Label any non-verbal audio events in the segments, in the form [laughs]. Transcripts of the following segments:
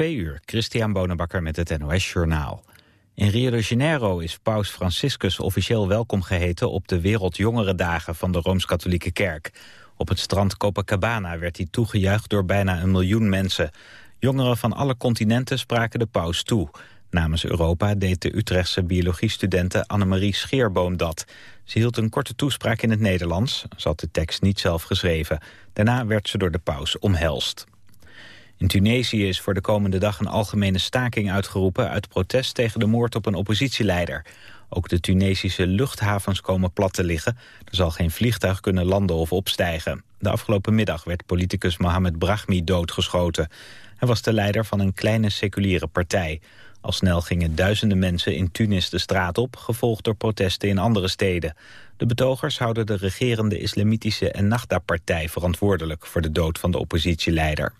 Twee uur, Christian Bonenbakker met het NOS Journaal. In Rio de Janeiro is paus Franciscus officieel welkom geheten... op de Wereldjongerendagen van de Rooms-Katholieke Kerk. Op het strand Copacabana werd hij toegejuicht door bijna een miljoen mensen. Jongeren van alle continenten spraken de paus toe. Namens Europa deed de Utrechtse biologiestudente Annemarie Scheerboom dat. Ze hield een korte toespraak in het Nederlands. Ze had de tekst niet zelf geschreven. Daarna werd ze door de paus omhelst. In Tunesië is voor de komende dag een algemene staking uitgeroepen... uit protest tegen de moord op een oppositieleider. Ook de Tunesische luchthavens komen plat te liggen. Er zal geen vliegtuig kunnen landen of opstijgen. De afgelopen middag werd politicus Mohamed Brahmi doodgeschoten. Hij was de leider van een kleine seculiere partij. Al snel gingen duizenden mensen in Tunis de straat op... gevolgd door protesten in andere steden. De betogers houden de regerende islamitische Ennahda-partij verantwoordelijk... voor de dood van de oppositieleider.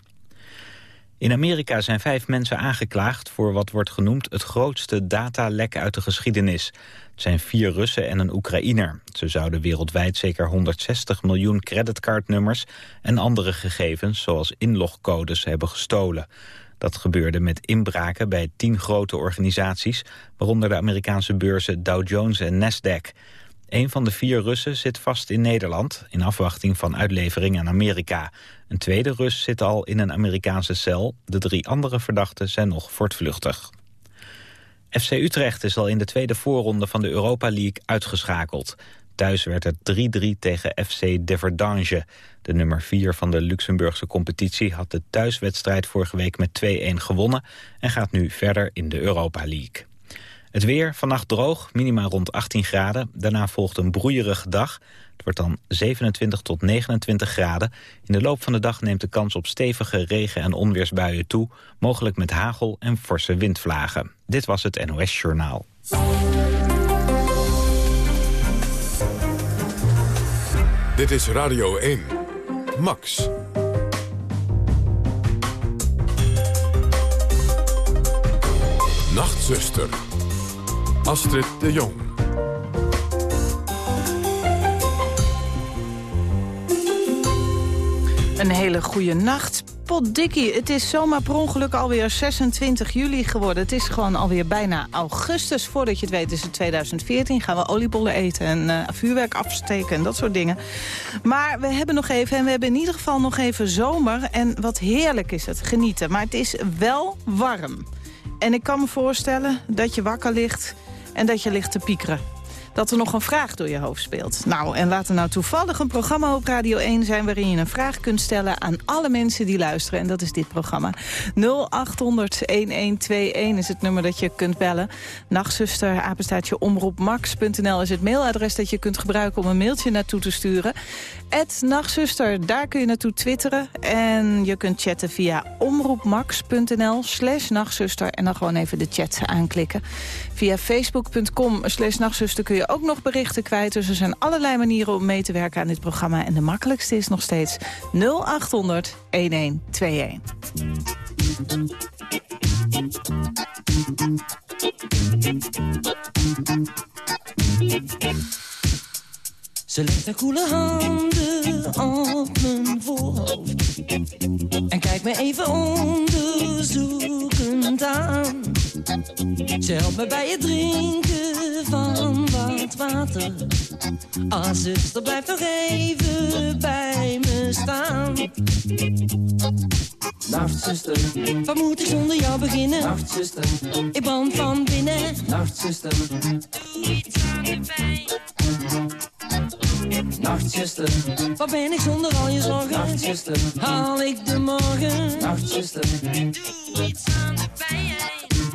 In Amerika zijn vijf mensen aangeklaagd voor wat wordt genoemd het grootste datalek uit de geschiedenis. Het zijn vier Russen en een Oekraïner. Ze zouden wereldwijd zeker 160 miljoen creditcardnummers en andere gegevens zoals inlogcodes hebben gestolen. Dat gebeurde met inbraken bij tien grote organisaties, waaronder de Amerikaanse beurzen Dow Jones en Nasdaq. Een van de vier Russen zit vast in Nederland... in afwachting van uitlevering aan Amerika. Een tweede Rus zit al in een Amerikaanse cel. De drie andere verdachten zijn nog voortvluchtig. FC Utrecht is al in de tweede voorronde van de Europa League uitgeschakeld. Thuis werd het 3-3 tegen FC Deverdange. De nummer 4 van de Luxemburgse competitie had de thuiswedstrijd vorige week met 2-1 gewonnen... en gaat nu verder in de Europa League. Het weer, vannacht droog, minima rond 18 graden. Daarna volgt een broeierige dag. Het wordt dan 27 tot 29 graden. In de loop van de dag neemt de kans op stevige regen- en onweersbuien toe. Mogelijk met hagel en forse windvlagen. Dit was het NOS Journaal. Dit is Radio 1. Max. Nachtzuster. Astrid de Jong. Een hele goede nacht. Potdikkie, het is zomaar per ongeluk alweer 26 juli geworden. Het is gewoon alweer bijna augustus. Voordat je het weet is het 2014. Gaan we oliebollen eten en uh, vuurwerk afsteken en dat soort dingen. Maar we hebben nog even, en we hebben in ieder geval nog even zomer. En wat heerlijk is het, genieten. Maar het is wel warm. En ik kan me voorstellen dat je wakker ligt en dat je ligt te piekeren dat er nog een vraag door je hoofd speelt. Nou, en laat er nou toevallig een programma op Radio 1 zijn... waarin je een vraag kunt stellen aan alle mensen die luisteren. En dat is dit programma. 0800-1121 is het nummer dat je kunt bellen. Nachtzuster, apenstaatje omroepmax.nl is het mailadres dat je kunt gebruiken... om een mailtje naartoe te sturen. Het Nachtzuster, daar kun je naartoe twitteren. En je kunt chatten via omroepmax.nl slash nachtzuster. En dan gewoon even de chat aanklikken. Via facebook.com slash nachtzuster kun je ook nog berichten kwijt. Dus er zijn allerlei manieren om mee te werken aan dit programma. En de makkelijkste is nog steeds 0800 1121. Ze legt haar koele handen op mijn voorhoofd En kijkt me even onderzoekend aan Ze helpt me bij het drinken van wat water Ah, zuster, blijf nog even bij me staan Nacht, zuster. Wat moet ik zonder jou beginnen? Nacht, zuster. Ik brand van binnen Nacht, zuster. Doe iets aan de pijn Nachtzuster, Waar ben ik zonder al je zorgen? Nachtzuster, Haal ik de morgen? Nachtzuster, Doe iets aan.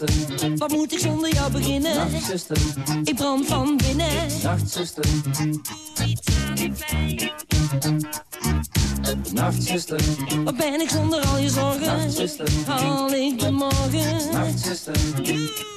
Nachtzuster, Wat moet ik zonder jou beginnen? nachtzuster, Ik brand van binnen. nachtzuster. Nachtzuster, Wat ben ik zonder al je zorgen? nachtzuster, Haal ik de morgen? nachtzuster. Nachtzuster.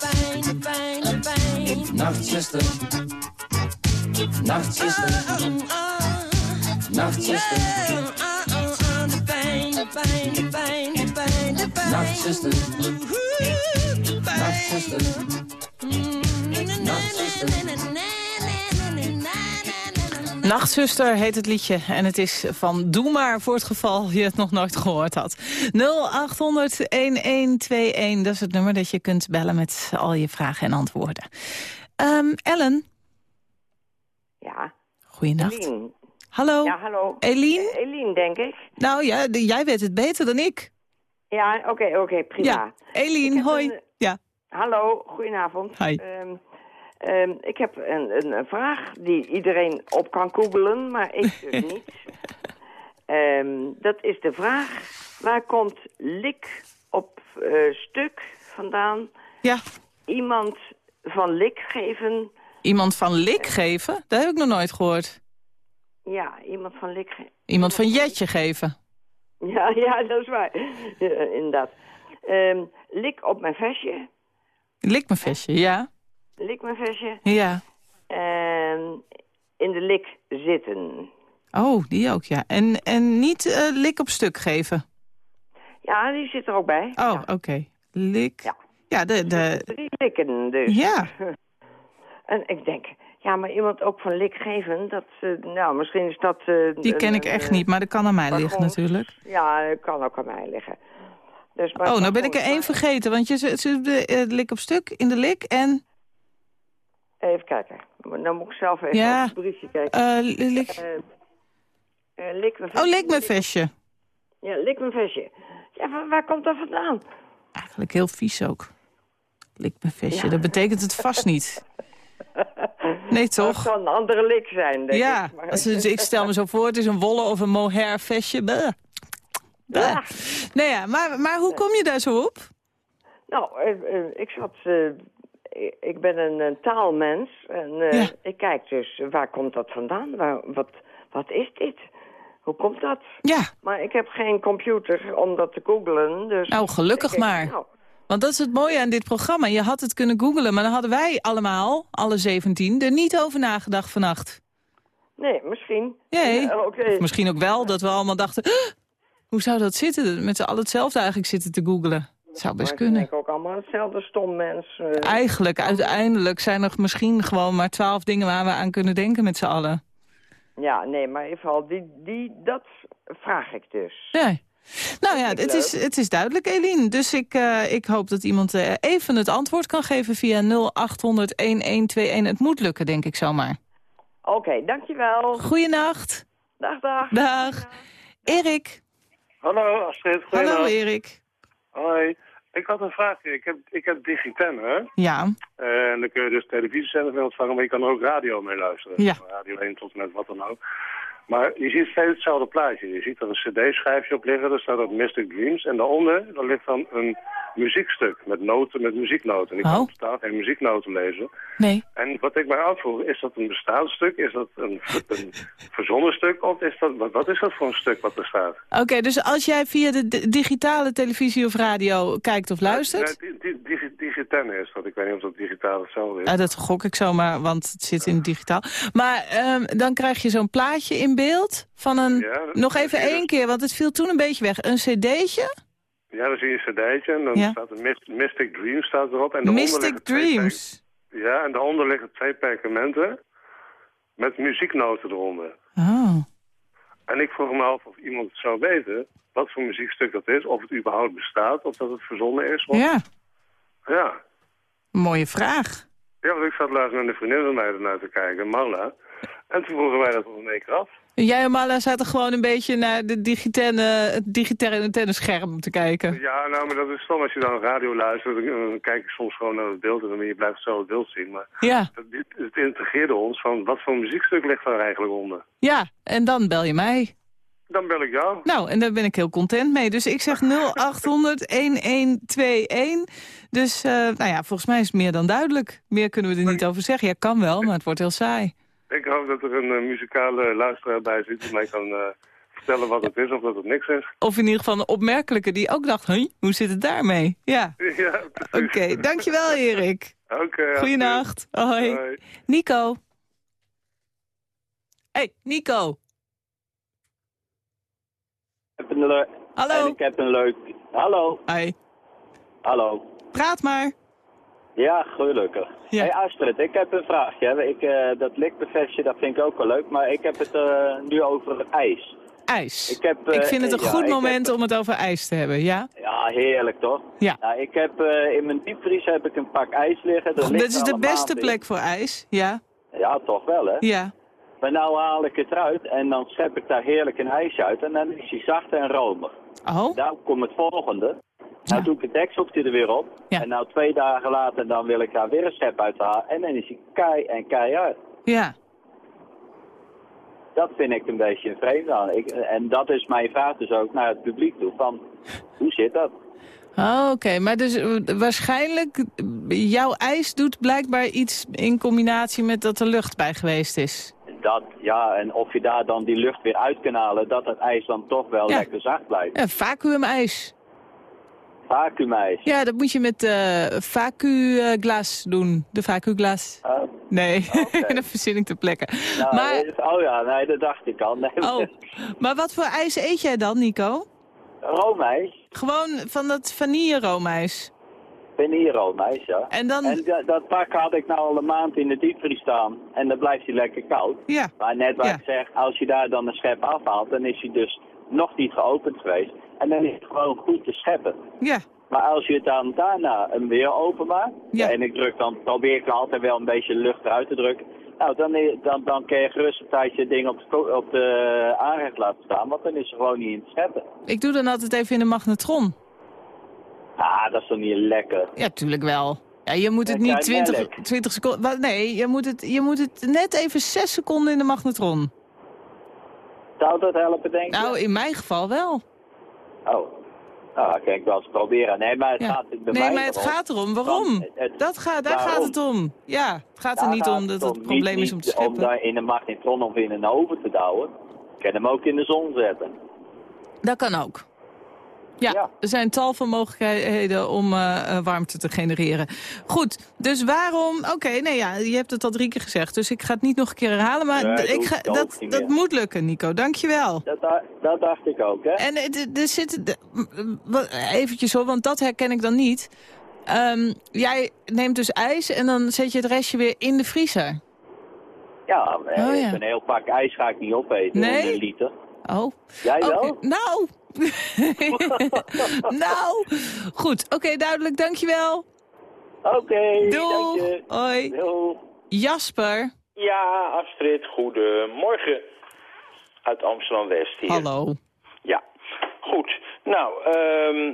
nachtzuster, nachtzuster, nachtzuster, nachtzuster, nachtzuster, Nachtzuster heet het liedje en het is van Doe maar voor het geval je het nog nooit gehoord had. 0800-1121, dat is het nummer dat je kunt bellen met al je vragen en antwoorden. Ehm, Ellen, Ja, goeienacht. Eline. Hallo, Ja, hallo. Eline? Eh, Eline, denk ik. Nou ja, jij weet het beter dan ik. Ja, oké, oké, prima. Ja, Eline, hoi. een- Ja, Hallo, goedenavond. Hi. Ehm, ehm, ik heb een, een, een vraag die iedereen op kan googelen, maar ik dus [laughs] niet. Dat is de vraag, waar komt lik op eh, stuk vandaan? ja. Iemand van lik geven, Iemand van lik geven? Dat heb ik nog nooit gehoord. ja, iemand van lik geven. Iemand van jetje geven? Ja, [laughs] ja, dat is waar. Ja, inderdaad. Ehm, lik op mijn vestje. Lik mijn vestje, ja. Lik mijn vestje. Ja. En in de lik zitten. Oh, die ook, ja. En, en niet eh, lik op stuk geven? Ja, die zit er ook bij. Oh, Ja. oké. Lik. Ja. Ja, de, de, Drie likken dus. ja. [laughs] En ik denk, ja, maar iemand ook van lik geven, dat, eh, nou, misschien is dat... eh, die ken ik echt eh, niet, maar dat kan aan mij liggen natuurlijk. Ja, dat kan ook aan mij liggen. Dus, maar Oh, nou ben ik er één vergeten, want je zit de lik op stuk in de lik en... Even kijken. Dan moet ik zelf even Ja. op het briefje kijken. lik... Lik Oh, lik mijn vestje. Ja, lik mijn vestje. Ja, waar, waar komt dat vandaan? Eigenlijk heel vies ook. Lik mijn vestje, dat betekent het vast niet. [laughs] Nee, toch? zou een andere lik zijn, denk Ja, ik. Als het, ik stel me zo voor, het is een wollen of een mohair vestje. Bleh. Bleh. Ja. Nou ja, maar, maar hoe kom je daar zo op? Nou, eh, eh, ik zat... eh, ik- ben een, een taalmens en Ja. ik kijk dus, waar komt dat vandaan? Waar, wat, wat is dit? Hoe komt dat? Ja, Maar ik heb geen computer om dat te googlen, dus... nou gelukkig ik maar. nou, Want dat is het mooie aan dit programma. Je had het kunnen googlen, maar dan hadden wij allemaal, alle 17, er niet over nagedacht vannacht. nee, misschien. Nee. Ja. Misschien ook wel dat we allemaal dachten, "Huh, hoe zou dat zitten? Met z'n allen hetzelfde eigenlijk zitten te googlen. Zou best Maar kunnen. Ik denk ook allemaal hetzelfde stom mens. eh. Eigenlijk, uiteindelijk zijn er misschien gewoon maar twaalf dingen waar we aan kunnen denken met z'n allen. Ja, nee, maar in ieder geval, die, die, dat vraag ik dus. Nee. Nou ja, het is, het is duidelijk, Eline. Dus ik, eh, ik hoop dat iemand eh, even het antwoord kan geven via 0800-1121. Het moet lukken, denk ik zomaar. Oké, dankjewel. Goeienacht. Dag, dag. Dag. Erik. Hallo Astrid, Hallo. Erik. Hoi. Ik had een vraag. Ik heb, ik heb Digiten, hè? Ja, Eh, en dan kun je dus televisiezenders mee ontvangen, maar je kan er ook radio mee luisteren. Ja. Radio 1 tot en met wat dan ook. Maar je ziet steeds hetzelfde plaatje. Je ziet er een cd-schijfje op liggen, daar staat dat Mystic Dreams. En daaronder, daar ligt dan een muziekstuk met noten, met muzieknoten. En ik Oh. kan totaal geen muzieknoten lezen. Nee. En wat ik mij afvroeg, is dat een bestaand stuk? Is dat een, een verzonnen stuk? Of is dat, wat, wat is dat voor een stuk wat er staat? Oké, dus als jij via de digitale televisie of radio kijkt of luistert... Nee, di- di- digi- digitenne is dat. Ik weet niet of dat digitaal hetzelfde is. Ah, dat gok ik zomaar, want het zit in digitaal. Maar ehm, dan krijg je zo'n plaatje in beeld van een... Ja, dat- nog even één keer, want het viel toen een beetje weg. Een cd'tje? Ja, dan zie je een cd'tje en dan Ja. staat een Mystic Dreams staat erop. En Mystic Dreams. Ja, en daaronder liggen twee perkamenten met muzieknoten eronder. Oh. En ik vroeg me af of iemand het zou weten wat voor muziekstuk dat is. Of het überhaupt bestaat, of dat het verzonnen is. Want, Ja, ja. mooie vraag. Ja, want ik zat laatst met een vriendin van mij ernaar te kijken, Marla. En toen vroegen wij dat nog een keer af. Jij en Mala zaten gewoon een beetje naar de digitale, het digitale tennisscherm te kijken. Ja, nou, maar dat is stom als je dan radio luistert. Dan, dan kijk ik soms gewoon naar het beeld en dan je blijft zo het beeld zien. Maar Ja, het, het integreerde ons van wat voor muziekstuk ligt daar eigenlijk onder. ja, en dan bel je mij. Dan bel ik jou. Nou, en daar ben ik heel content mee. Dus ik zeg 0800-1121. [laughs] Dus, eh, nou ja, volgens mij is het meer dan duidelijk. Meer kunnen we er niet over zeggen. Ja, kan wel, maar het wordt heel saai. Ik hoop dat er een eh, muzikale luisteraar bij zit die mij kan eh, vertellen wat het is of dat het niks is. Of in ieder geval een opmerkelijke die ook dacht... Huh, hoe zit het daarmee? Ja, [laughs] ja, oké. Dankjewel, Erik. Oké. Goeienacht. Hoi. Hoi. Nico. hey, Nico. Ik heb een leuk... En Hallo. ik heb een leuk... Hallo, Hoi. hallo. Praat maar. Ja, gelukkig. Ja. Hey Astrid, ik heb een vraagje. Ik, eh, dat likbevestje, dat vind ik ook wel leuk, maar ik heb het eh, nu over ijs. IJs. Ik, heb, eh, Ik vind het een ja, goed moment heb- om het over ijs te hebben, ja? Ja, heerlijk toch? Ja. Nou, ik heb eh, in mijn diepvries heb ik een pak ijs liggen. Ligt Dit is de een beste in. plek voor ijs, ja? Ja, toch wel hè? Ja. Maar nou haal ik het eruit en dan schep ik daar heerlijk een ijsje uit en dan is hij zacht en romig. Oh, Nou komt het volgende. Nou Ja. doe ik het dekseltje er weer op. Ja. En nou twee dagen later dan wil ik daar weer een schep uit halen. En dan is hij kei en keihard. ja. Dat vind ik een beetje een vreemd aan. Ik, en dat is mijn vraag dus ook naar het publiek toe. Van, hoe zit dat? Oh, Oké, maar dus eh, waarschijnlijk, eh, jouw ijs doet blijkbaar iets in combinatie met dat er lucht bij geweest is. Dat? Ja, en of je daar dan die lucht weer uit kan halen, dat het ijs dan toch wel Ja. lekker zacht blijft. Ja, vacuümijs. Vacuümijs. Ja, dat moet je met eh vacuümglas doen. De vacuümglas. Oh, Nee, [laughs] Oké. dat verzin ik ter plekke. nou, maar, oh ja, nee, dat dacht ik al. Nee, oh, maar wat voor ijs eet jij dan, Nico? Roomijs. Gewoon van dat vanille-roomijs. Vanille-roomijs, ja. En dan, En dat, dat pak had ik nou al een maand in de diepvries staan. En dan blijft hij lekker koud. ja, Maar net wat Ja. ik zeg, als je daar dan een schep afhaalt, dan is hij dus nog niet geopend geweest. En dan is het gewoon goed te scheppen. ja, Maar als je het dan daarna hem weer openmaakt, Ja. en ik druk dan, probeer ik altijd wel een beetje lucht eruit te drukken. Nou, dan, dan, dan kun je gerust een tijdje ding op de, op de aanrecht laten staan, want dan is er gewoon niet in te scheppen. ik doe dan altijd even in de magnetron. Ah, dat is toch niet lekker. Ja, tuurlijk wel. Ja, je moet het niet kijk, 20, melk. 20 seconden... Nee, je moet, het, je moet het net even 6 seconden in de magnetron. Zou dat helpen, denk je? Nou, in mijn geval wel. Oh. Nou, dat kan ik wel eens proberen. Nee, maar het Ja. gaat bij Nee, mij maar het erom. gaat erom. Waarom? Het- Dat gaat, daar Waarom? gaat het om. Ja, het gaat er niet gaat om dat het om. probleem Niet- is om te niet Om scheppen. daar in een magnetron of in een oven te douwen. Je kan hem ook in de zon zetten. Dat kan ook. Ja, Ja. er zijn tal van mogelijkheden om eh, eh, warmte te genereren. Goed, dus waarom... Oké, nee, ja, je hebt het al drie keer gezegd, dus ik ga het niet nog een keer herhalen. Maar Nee, ik ga, dat, dat moet lukken, Nico. Dankjewel. Dat, da- dat dacht ik ook, hè? En eh, er zit... Eventjes hoor, want dat herken ik dan niet. Ehm, jij neemt dus ijs en dan zet je het restje weer in de vriezer. Ja, Oh, ja. een heel pak ijs ga ik niet opeten. Nee? Een liter. Oh, Jij wel? Nou. [laughs] nou. Goed, oké, duidelijk. Dankjewel. Oké, Doeg. je. Hoi. Doeg. Jasper. Ja, Astrid, goedemorgen. Uit Amsterdam-West hier. Hallo. Ja, goed. Nou, ehm,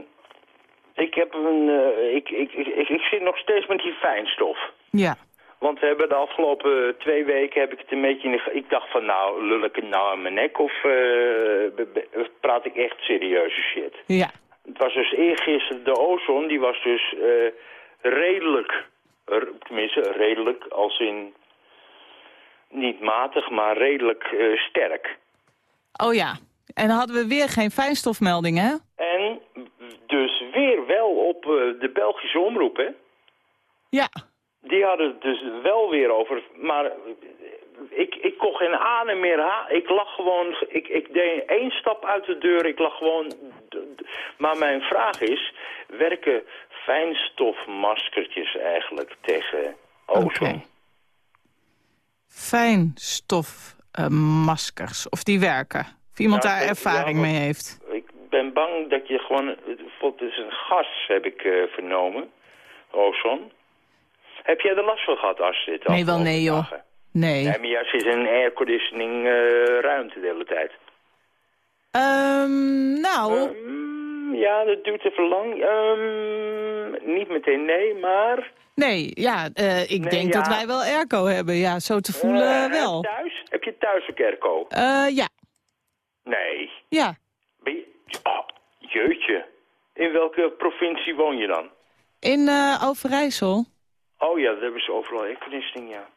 ik heb een... eh, ik, ik, ik, ik, ik zit nog steeds met die fijnstof. Ja. Want we hebben de afgelopen twee weken heb ik het een beetje in de... Ik dacht van nou, lul ik het nou aan mijn nek of eh, praat ik echt serieuze shit? Ja. Het was dus eergisteren, de ozon, die was dus eh, redelijk, tenminste redelijk als in niet matig, maar redelijk eh, sterk. Oh ja. En dan hadden we weer geen fijnstofmelding, hè? En dus weer wel op de Belgische omroep, hè? Ja. Die hadden het dus wel weer over, maar eh, ik, ik kon geen adem meer ha Ik lag gewoon, ik, ik deed één stap uit de deur, ik lag gewoon... Maar mijn vraag is, werken fijnstofmaskertjes eigenlijk tegen ozon? Fijnstofmaskers. of die werken. Of iemand Nou, daar ervaring ja, mee heeft. Ik ben bang dat je gewoon... Het is een gas, heb ik eh, vernomen. Ozon. Heb jij er last van gehad, Astrid? Nee, wel nee, joh. dagen? Nee. Nee, maar is een airconditioning eh, ruimte de hele tijd. Ehm, nou, Mm, ja, dat duurt even lang. Ehm, niet meteen nee, maar... nee, ja, eh, ik Nee, denk ja. dat wij wel airco hebben. Ja, zo te voelen Eh, wel. Thuis? Heb je thuis ook airco? Eh, ja, Nee. ja. Ben je... Oh, jeutje. In welke provincie woon je dan? In Overijssel. Oh ja, dat hebben ze overal airconditioning, [laughs] ja.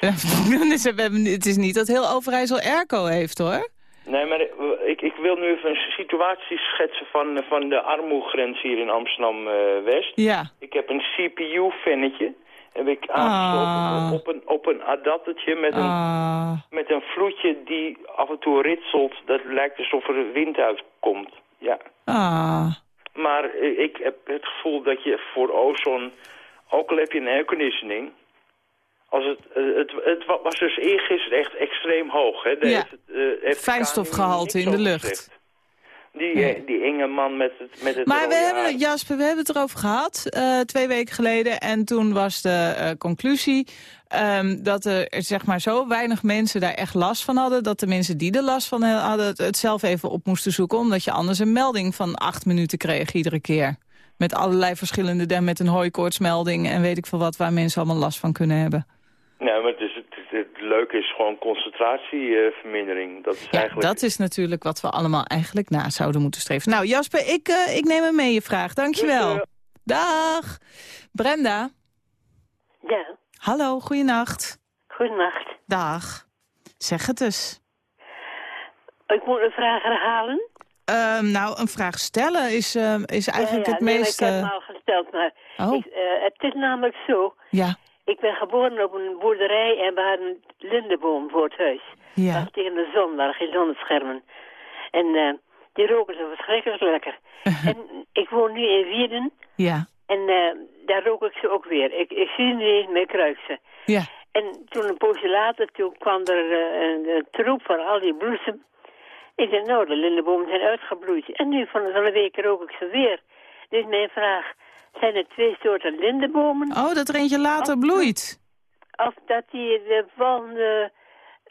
Dus het is niet dat heel Overijssel airco heeft, hoor. Nee, maar ik, ik wil nu even een situatie schetsen van, van de armoegrens hier in Amsterdam-West. Ja. ik heb een CPU-vennetje. Heb ik aangesloten Ah. op een, op een adaptertje met een, Ah, met een vloedje die af en toe ritselt. Dat lijkt alsof er wind uitkomt. Ja. ah. Maar eh, ik heb het gevoel dat je voor ozon, ook al heb je een airconditioning... Als het, eh, het, het wa- was dus eergisteren echt extreem hoog. Hè? Daar Ja. heeft eh, de Fijnstofgehalte in de lucht. gezegd. Die, eh, die enge man met het, met het Maar we hebben, het, Jasper, we hebben het erover gehad eh, twee weken geleden. En toen was de eh, conclusie ehm, dat er zeg maar, zo weinig mensen daar echt last van hadden... dat de mensen die er last van hadden het, het zelf even op moesten zoeken... omdat je anders een melding van acht minuten kreeg iedere keer. Met allerlei verschillende, dan met een hooikoortsmelding... en weet ik veel wat, waar mensen allemaal last van kunnen hebben. Nee, maar het, is, het, het, het leuke is gewoon concentratievermindering. Dat is Ja, eigenlijk... dat is natuurlijk wat we allemaal eigenlijk na zouden moeten streven. Nou, Jasper, ik, eh, ik neem hem mee, je vraag. Dankjewel. Dus, Dag. Brenda. Ja, Hallo, goeienacht. goedenacht. Dag. Zeg het eens. Ik moet een vraag herhalen. Ehm, nou, een vraag stellen is, ehm, is eigenlijk ja, ja, het nee, maar meest... ik heb eh, hem al gesteld, maar Oh. ik, eh, het is namelijk zo. Ja, Ik ben geboren op een boerderij en we hadden een lindenboom voor het huis. ja. Dat was tegen de zon, daar geen zonneschermen. En eh, die roken zo verschrikkelijk lekker. [laughs] en ik woon nu in Wierden Ja, en daar rook ik ze ook weer. Ik, ik zie ze niet eens meer kruisen. ja. En toen een poosje later, toen kwam er een, een troep van al die bloesem. Ik dacht, nou, de lindenbomen zijn uitgebloeid. En nu van, een week rook ik ze weer. Dus mijn vraag, zijn er twee soorten lindenbomen? Oh, dat er eentje later bloeit. Of dat die de volgende,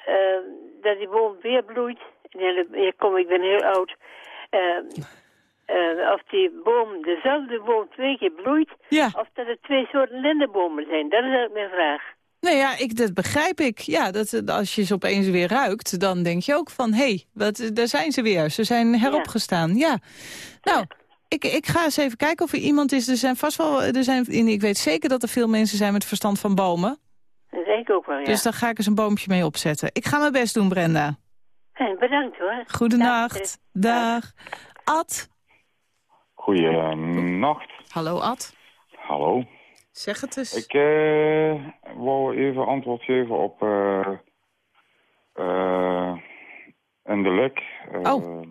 eh, dat die boom weer bloeit? Ja, kom, ik ben heel oud. Eh, of die boom, dezelfde boom twee keer bloeit. Ja. Of dat er twee soorten lindenbomen zijn. Dat is eigenlijk mijn vraag. Nee, ja, ik, dat begrijp ik. Ja, dat, eh, als je ze opeens weer ruikt, dan denk je ook van... hé, hey, wat, eh, daar zijn ze weer. Ze zijn heropgestaan. Ja. Nou, ik, ik ga eens even kijken of er iemand is. Er zijn vast wel... Er zijn, ik weet zeker dat er veel mensen zijn met verstand van bomen. Dat denk ik ook wel, ja. Dus daar ga ik eens een boompje mee opzetten. Ik ga mijn best doen, Brenda. Hey, bedankt hoor. Goedenacht. Dag. Ad. Goeienacht. Hallo, Ad. Hallo. Zeg het eens. Ik eh, wou even antwoord geven op eh in de lek. eh, Oh.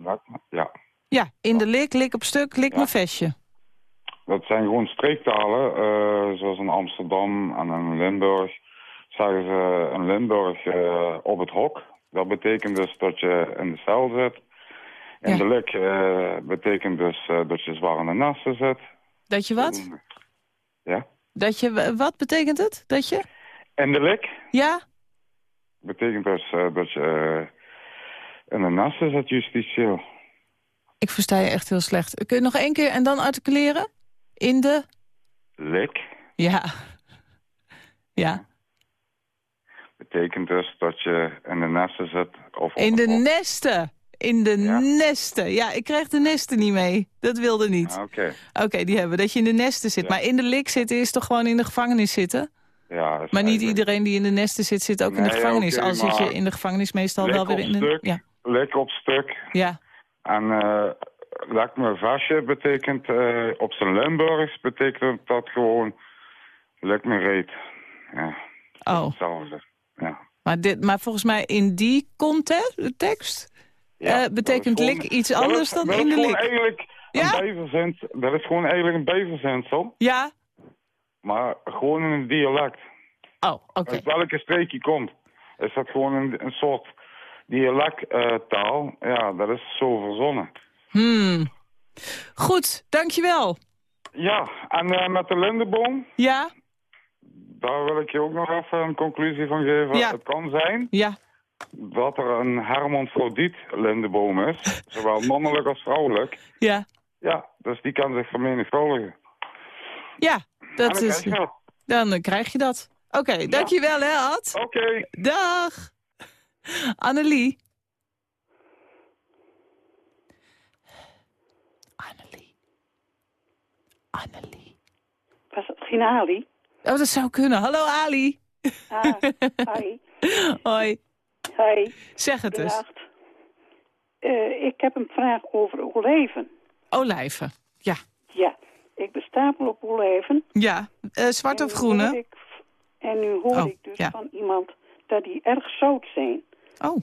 Ja, Ja, in de lik, lik op stuk, lik mijn vestje. dat zijn gewoon streektalen, zoals in Amsterdam en in Limburg. Zeggen ze in Limburg op het hok. Dat betekent dus dat je in de cel zit. In Ja. de lik betekent dus dat je zwaar in de nassen zit. Dat je wat? Ja. Dat je, wat betekent het? Dat je? In de lik Ja? betekent dus eh, dat je eh, in de nassen zit, justitieel. Ik versta je echt heel slecht. Kun je nog één keer en dan articuleren? In de... Lik. Ja. Ja. Betekent dus dat je in de nesten zit. Of In de nesten. In de nesten. Ja, ik krijg de nesten niet mee. Dat wilde niet. Ah, Oké. Oké, die hebben we. Dat je in de nesten zit. Maar in de lik zitten is toch gewoon in de gevangenis zitten? Ja, is Maar niet iedereen die in de nesten zit, zit ook in de gevangenis. oké, Al zit je in de gevangenis meestal wel weer in de... stuk. Ja, Lik op stuk. ja. En eh lek me vastje betekent eh, op zijn Limburgs betekent dat gewoon lek me reet. Ja, Oh, hetzelfde. Ja. maar, dit, maar volgens mij in die context, tekst, eh, betekent lik gewoon- iets anders dan dat in de lik. eigenlijk Ja? een dat is gewoon eigenlijk een bijverzinsel, Ja? maar gewoon in een dialect. Oh, oké. Uit welke streek je komt, is dat gewoon een, een soort dialecttaal. ja, dat is zo verzonnen. Hmm. Goed, dankjewel. Ja, en eh, met de lindenboom, Ja? daar wil ik je ook nog even een conclusie van geven. Ja. Het kan zijn Ja. Dat er een hermafrodiet lindenboom is, [laughs] zowel mannelijk als vrouwelijk. Ja. Ja, dus die kan zich vermenigvuldigen. Ja, dat dan is... krijg je dat. Dan krijg je dat. Oké, dankjewel hè, Ad. Oké. Dag. Annelie. Annelie. Annelie. Was het geen Ali? Oh, dat zou kunnen. Hallo Ali. Ah, hi. [laughs] Hoi. Hi. Zeg het eens. Eh, ik heb een vraag over olijven. Olijven. Ja. Ja, ik bestapel op olijven. Ja. Eh, zwart of groene? ik- en nu hoor Oh, ik dus ja. van iemand dat die erg zout zijn. Oh.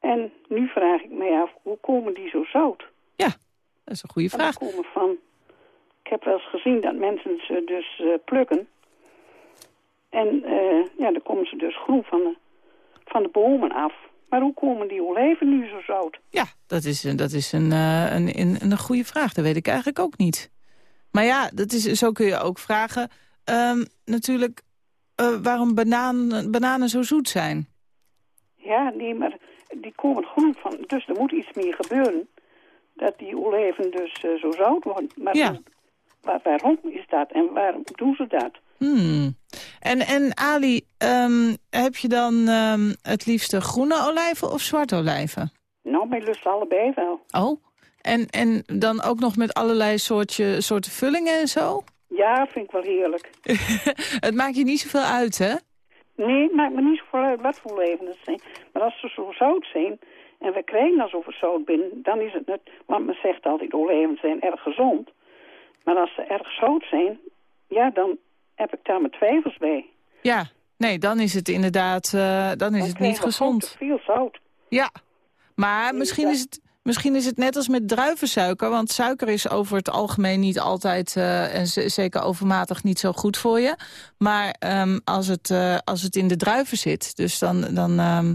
En nu vraag ik mij af, hoe komen die zo zout? Ja, dat is een goede vraag. komen van... Ik heb wel eens gezien dat mensen ze dus eh, plukken. En ja, dan komen ze dus groen van de, van de bomen af. Maar hoe komen die olijven nu zo zout? Ja, dat is, een- dat is een, eh, een, een, een goede vraag. Dat weet ik eigenlijk ook niet. Maar ja, dat is, zo kun je ook vragen... ehm, natuurlijk eh, waarom banaan, bananen zo zoet zijn. Ja, nee, maar die komen groen van. Dus er moet iets meer gebeuren. Dat die olijven dus eh, zo zout worden. Maar Ja. waar- waarom is dat en waarom doen ze dat? Hmm. En, en Ali, ehm, heb je dan ehm, het liefste groene olijven of zwarte olijven? Nou, mij lust allebei wel. Oh, en, en dan ook nog met allerlei soortje, soorten vullingen en zo? Ja, vind ik wel heerlijk. [laughs] Het maakt je niet zoveel uit, hè? Nee, het maakt me niet zo uit wat voor olijven het zijn. Maar als ze zo zout zijn en we krijgen alsof we zout binnen, dan is het net... Want men zegt altijd, olijven zijn erg gezond. Maar als ze erg zout zijn, ja, dan heb ik daar mijn twijfels bij. Ja, nee, dan is het inderdaad eh, dan is het niet gezond. veel zout. Ja, maar misschien is, het, misschien is het net als met druivensuiker... want suiker is over het algemeen niet altijd... eh, en zeker overmatig niet zo goed voor je. Maar ehm, als, het, eh, als het in de druiven zit, dus dan... dan ehm,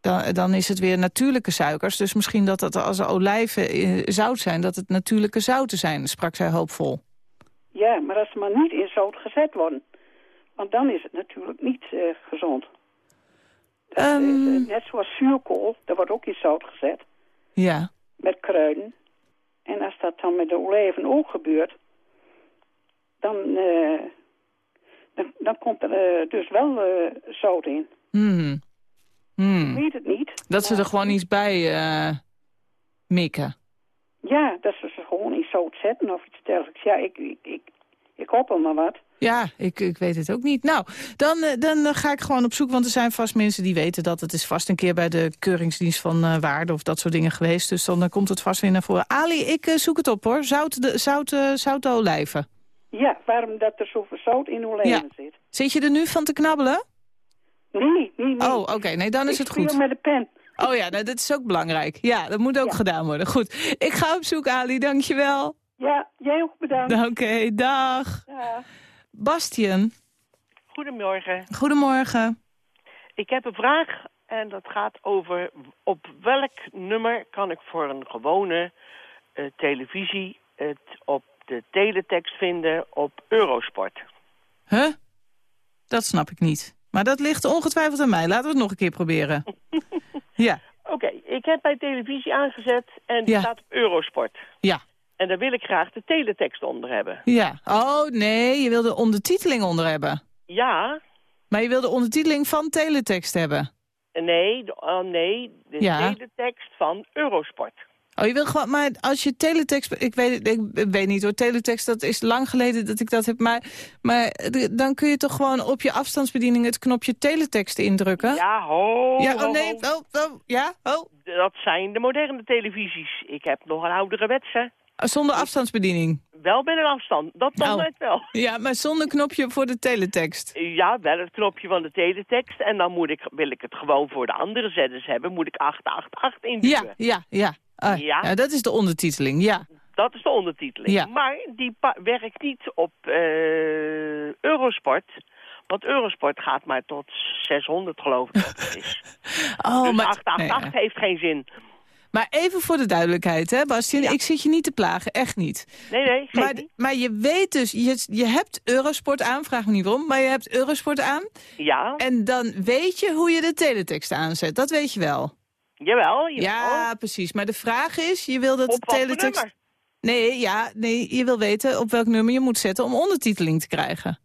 dan, dan is het weer natuurlijke suikers. Dus misschien dat het als er olijven zout zijn... dat het natuurlijke zouten zijn, sprak zij hoopvol. Ja, maar als ze maar niet in zout gezet worden. Want dan is het natuurlijk niet eh, gezond. Is, eh, net zoals zuurkool, daar wordt ook in zout gezet. Ja. Met kruiden. En als dat dan met de olijven ook gebeurt... dan, eh, dan, dan komt er dus wel zout in. Hmm. Hmm. Ik weet het niet. Dat ze er gewoon iets bij mikken. Ja, dat ze zout zetten of iets dergelijks. Ja, ik, ik, ik, ik hoop maar wat. Ja, ik, ik weet het ook niet. Nou, dan, eh, dan eh, ga ik gewoon op zoek, want er zijn vast mensen die weten dat. Het is vast een keer bij de keuringsdienst van eh, waarde of dat soort dingen geweest. Dus dan komt het vast weer naar voren. Ali, ik zoek het op hoor. Zout, de, zout, olijven. Ja, waarom dat er zoveel zout in olijven zit. Zit je er nu van te knabbelen? Nee, nee, nee. Oh, oké. Nee, dan is Ik het speel goed. met de pen. Oh ja, nou, dat is ook belangrijk. Ja, dat moet ook gedaan worden. Goed. Ik ga op zoek, Ali. Dankjewel. Ja, jij ook bedankt. Oké, dag. Ja. Bastian, Goedemorgen. goedemorgen. Ik heb een vraag en dat gaat over op welk nummer kan ik voor een gewone eh, televisie het op de teletext vinden op Eurosport. Huh? Dat snap ik niet. Maar dat ligt ongetwijfeld aan mij. Laten we het nog een keer proberen. [laughs] ja, Oké, ik heb mijn televisie aangezet en die Ja. staat op Eurosport. ja. En En daar wil ik graag de teletext onder hebben. Ja. Oh, nee, je wil de ondertiteling onder hebben. Ja, Maar je wil de ondertiteling van teletext hebben. nee, de- oh, nee, de Ja. teletext van Eurosport. Oh, je wil gewoon, maar als je teletext, ik weet, ik weet niet hoor, teletext, dat is lang geleden dat ik dat heb, maar, maar dan kun je toch gewoon op je afstandsbediening het knopje teletext indrukken? Ja, ho, Ja, ho, oh nee, ho. oh, oh, ja, oh. Dat zijn de moderne televisies. Ik heb nog een oudere wetse. Zonder afstandsbediening. Wel met een afstand, dat dan Oh. net wel. Ja, maar zonder knopje voor de teletext. Ja, wel het knopje van de teletext. En dan moet ik, wil ik het gewoon voor de andere zenders hebben, moet ik 888 induwen. Ja, ja, ja. Ah, Ja. ja, dat is de ondertiteling, ja. Dat is de ondertiteling. Ja. Maar die werkt niet op eh, Eurosport. Want Eurosport gaat maar tot 600, geloof ik. dat het is. [laughs] Oh, dus maar, 888 nee, heeft geen zin. maar even voor de duidelijkheid, hè, Bastien, ik zit je niet te plagen, echt niet. Nee, nee, geen Maar, maar je weet dus, je, je hebt Eurosport aan, vraag me niet waarom, maar je hebt Eurosport aan. Ja. En dan weet je hoe je de teletext aanzet, dat weet je wel. Jawel, jawel. Ja, precies. Maar de vraag is, je wil dat Op de teletext... nummer? Nee, ja, nee, je wil weten op welk nummer je moet zetten om ondertiteling te krijgen.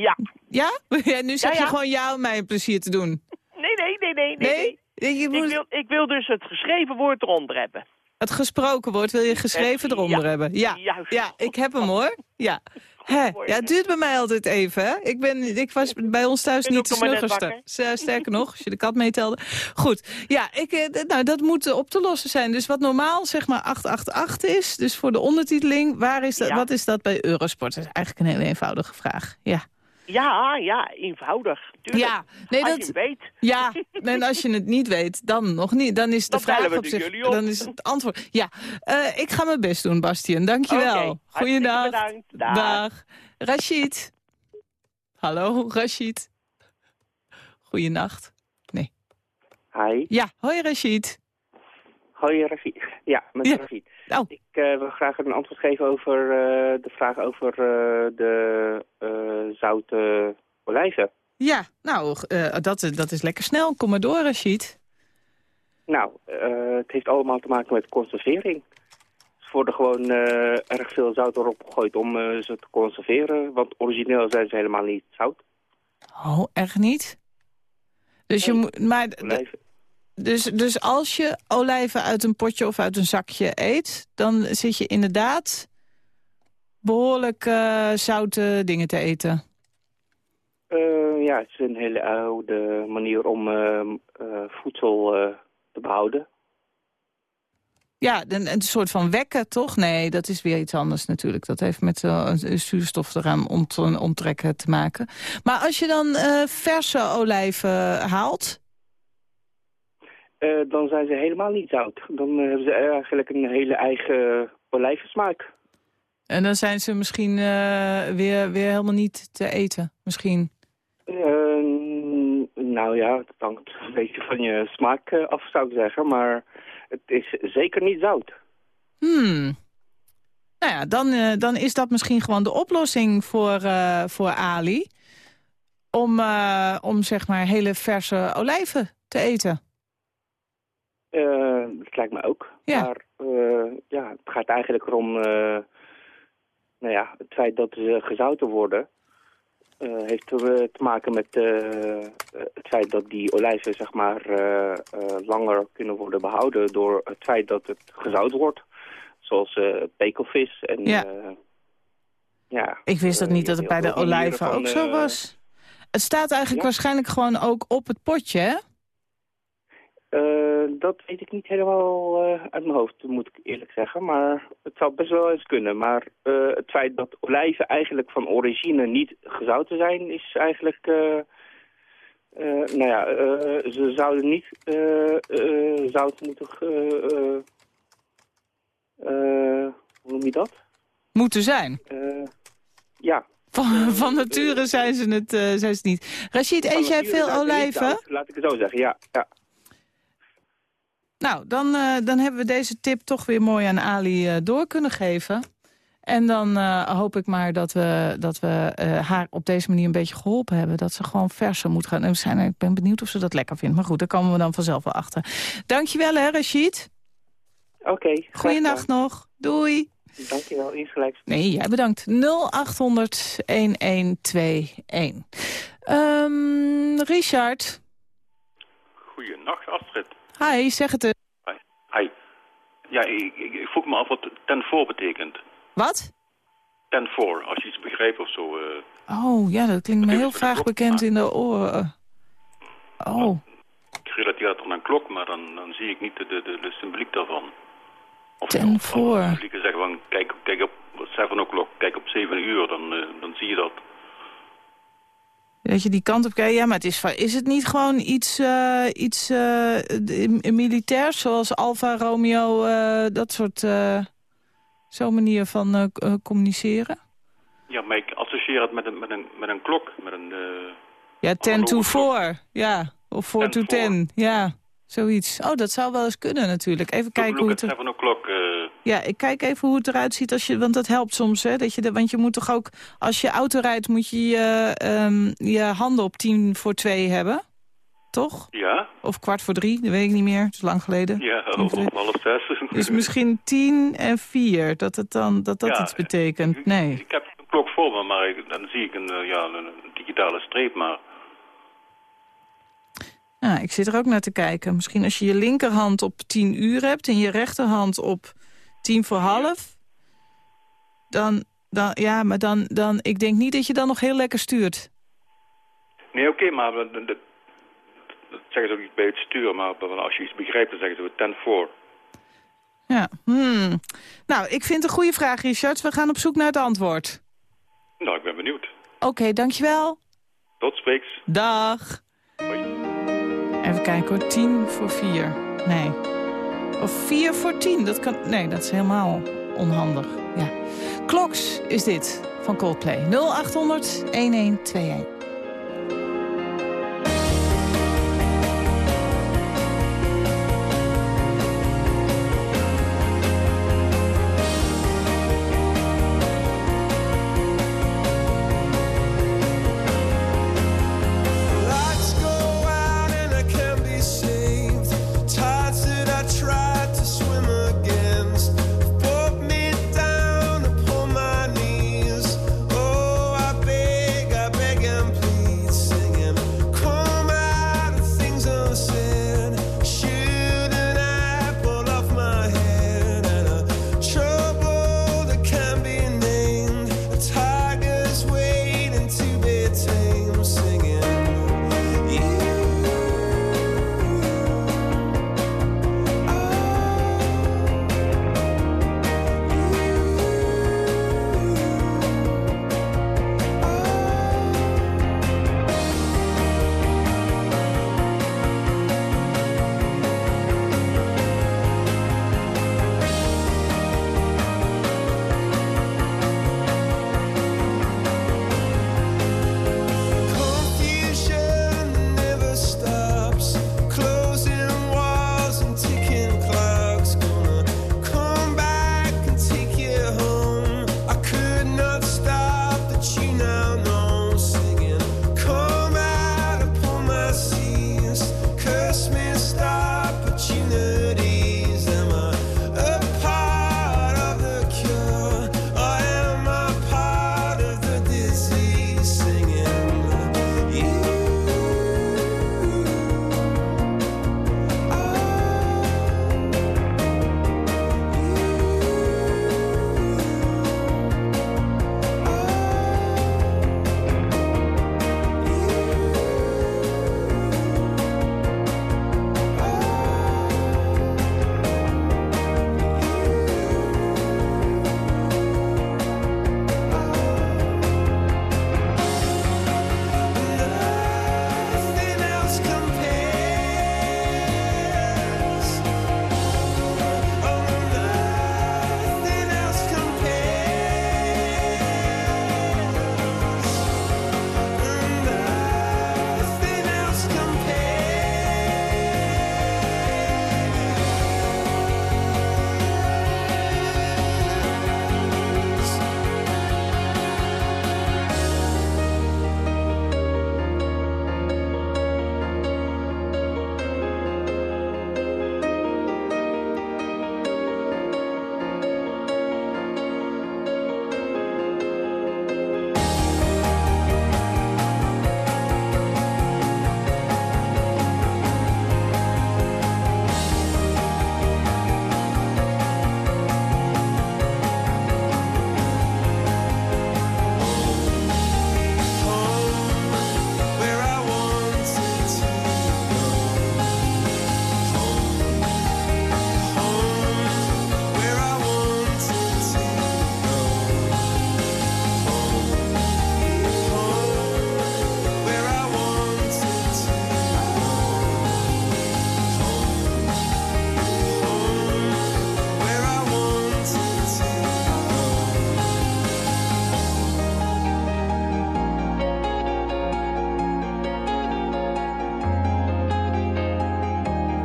Ja. Ja? [laughs] ja nu zeg Ja, je gewoon ja om mij een plezier te doen. Nee, nee, nee, nee. nee, Nee? nee. Je moet- Ik, wil, ik wil dus het geschreven woord eronder hebben. Het gesproken woord wil je geschreven Het- eronder ja, hebben. Ja, juist. ja, ik heb hem hoor. Ja. Hè, ja, het duurt bij mij altijd even. Hè? Ik, ben, ik was bij ons thuis niet de snuggerste. Sterker nog, als je de kat meetelde. Goed, ja, ik, eh, nou, dat moet eh, op te lossen zijn. Dus wat normaal zeg maar 888 is, dus voor de ondertiteling... Waar is dat, Ja. wat is dat bij Eurosport? Dat is eigenlijk een hele eenvoudige vraag. Ja, Ja, ja, eenvoudig. Tuurlijk. ja nee, Als dat, je het weet. ja, en als je het niet weet, dan nog niet. Dan is de Dan vraag op zich, op. dan is het antwoord. Ja, eh, ik ga mijn best doen, Bastian. Dankjewel. Hartstikke Goeiedag. bedankt. Dag. Dag. Rashid. Hallo, Rashid. Goeienacht. Nee. Hi. Ja, hoi Rashid. Hoi Rafie. Ja, met Ja. Rafie. Oh. Ik eh, wil graag een antwoord geven over eh, de vraag over eh, de eh, zoute olijven. Ja, nou, dat, dat is lekker snel. Kom maar door, Rashid. Nou, het heeft allemaal te maken met conservering. Ze worden gewoon erg veel zout erop gegooid om ze te conserveren. Want origineel zijn ze helemaal niet zout. Oh, echt niet? Dus je moet... Maar. Dus, dus als je olijven uit een potje of uit een zakje eet... dan zit je inderdaad behoorlijk eh, zoute dingen te eten. Eh, ja, het is een hele oude manier om eh, voedsel te behouden. Ja, een, een soort van wekken, toch? Nee, dat is weer iets anders natuurlijk. Dat heeft met eh, zuurstof eraan ont, onttrekken te maken. Maar als je dan verse olijven haalt... Eh, dan zijn ze helemaal niet zout. Dan eh, hebben ze eigenlijk een hele eigen olijvensmaak. en dan zijn ze misschien eh, weer, weer helemaal niet te eten. Misschien. Nou ja, het hangt een beetje van je smaak af, zou ik zeggen. Maar het is zeker niet zout. Hmm. Nou ja, dan, dan is dat misschien gewoon de oplossing voor, voor Ali. Om, om zeg maar hele verse olijven te eten. Eh, dat lijkt me ook. Ja. Maar eh, ja, het gaat eigenlijk erom... eh, nou ja, het feit dat ze gezouten worden... heeft te, maken met het feit dat die olijven zeg maar, langer kunnen worden behouden... door het feit dat het gezout wordt. Zoals pekelvis en... Ja. ja, Ik wist dat niet dat het bij de olijven ook zo was. Het staat eigenlijk ja. waarschijnlijk gewoon ook op het potje, hè? Eh, dat weet ik niet helemaal eh, uit mijn hoofd, moet ik eerlijk zeggen. Maar het zou best wel eens kunnen. Maar eh, het feit dat olijven eigenlijk van origine niet gezouten zijn, is eigenlijk... nou ja, ze zouden niet zout moeten... hoe noem je dat? Moeten zijn. Ja. Van, van nature zijn ze het, zijn ze het niet. Rashid, Van eet jij veel olijven? Laat ik het zo zeggen, ja. ja. Nou, dan, eh, dan hebben we deze tip toch weer mooi aan Ali eh, door kunnen geven. En dan eh, hoop ik maar dat we, dat we eh, haar op deze manier een beetje geholpen hebben. Dat ze gewoon verser moet gaan. En we zijn, ik ben benieuwd of ze dat lekker vindt. Maar goed, daar komen we dan vanzelf wel achter. Dankjewel hè, Rashid. Oké. Goeienacht gedaan. nog. Doei. Dankjewel, insgelijks. Nee, jij bedankt. 0800-1121. Ehm Richard. Goeienacht, Astrid. Hi, zeg het eens. Hi. Ja, ik, ik, ik vroeg me af wat ten voor betekent. Wat? Ten voor, als je iets begrijpt of zo. eh, Oh, ja, dat klinkt me heel vaag bekend in de oren. Oh, ik relateer dat dan aan klok, maar dan, dan zie ik niet de, de, de, de symboliek daarvan. Of ten voor. symbolieken zeggen van, kijk, kijk op 7 o'clock, kijk op 7 uur, dan, eh, dan zie je dat. Dat je die kant op kijkt. Ja, maar het is, is het niet gewoon iets, eh, iets eh, d- militairs, zoals Alfa, Romeo, eh, dat soort... eh, Zo'n manier van eh, eh, communiceren? Ja, maar ik associeer het met een, met een, met een klok, met een... eh, Ja, 10 to 4. Ja, of 4 to 10. Ja, zoiets. Oh, dat zou wel eens kunnen natuurlijk. Even kijken hoe look het... at er- 7 o'clock, eh, Ja, ik kijk even hoe het eruit ziet, als je, want dat helpt soms. Hè, dat je de, want je moet toch ook, als je auto rijdt, moet je je, ehm, je handen op tien voor twee hebben. Toch? ja, Of kwart voor drie, dat weet ik niet meer. Het is lang geleden. ja, of half zes. Dus misschien tien en vier, dat het dan dat dat Ja, iets betekent. Nee. Ik heb een klok voor me, maar ik- dan zie ik een, eh, ja, een, een digitale streep, maar... Ja, ik zit er ook naar te kijken. Misschien als je je linkerhand op tien uur hebt en je rechterhand op tien voor half. Dan, dan ja, maar dan, dan, ik denk niet dat je dan nog heel lekker stuurt. Nee, oké, maar dat, dat, dat zeggen ze ook niet bij het stuur, maar als je iets begrijpt, dan zeggen ze 10 voor. Ja, hmm. Nou, ik vind het een goede vraag, Richard. We gaan op zoek naar het antwoord. Nou, ik ben benieuwd. Oké, dankjewel. Tot spreeks. Dag. Even kijken hoor, tien voor vier. Nee. Of vier voor tien, dat kan... Nee, dat is helemaal onhandig. Ja. Kloks is dit van Coldplay. 0800 1121.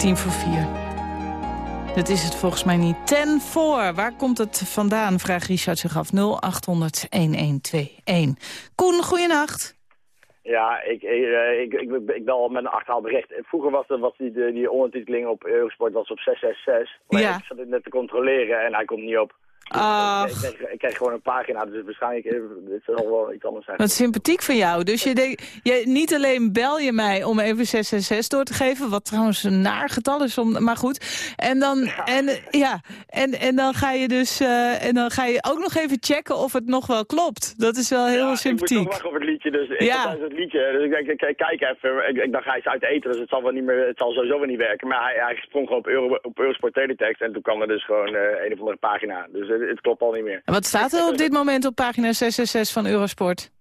Tien voor vier. Dat is het volgens mij niet. Ten voor. Waar komt het vandaan? Vraagt Richard zich af. 0800-1121. Koen, goeienacht. Ja, ik, ik, eh, ik, ik, bel met een achterhaald bericht. Vroeger was, er, was die, de- die ondertiteling op Eurosport was op 666. Maar Ja. ik zat het net te controleren en hij komt niet op. Ik, kreeg gewoon een pagina, dus waarschijnlijk eh, dit zal wel iets anders zijn. Wat sympathiek van jou. Dus je denkt, je, niet alleen bel je mij om even 666 door te geven... wat trouwens een naar getal is, om, maar goed. En dan, en, ja, en, en dan ga je dus eh, en dan ga je ook nog even checken of het nog wel klopt. Dat is wel heel Ik moet sympathiek. lachen op het liedje, dus ik Ja. het liedje. Dus ik denk, ik, kijk even. Ik, ik dacht, hij is uit eten, dus het zal, wel niet meer, het zal sowieso wel niet werken. Maar hij, hij sprong gewoon op, Euro, op Eurosport Teletext en toen kwam er dus gewoon eh, een of andere pagina. Dus het, het klopt al niet meer. En wat staat er op dit moment op pagina 666 van Eurosport?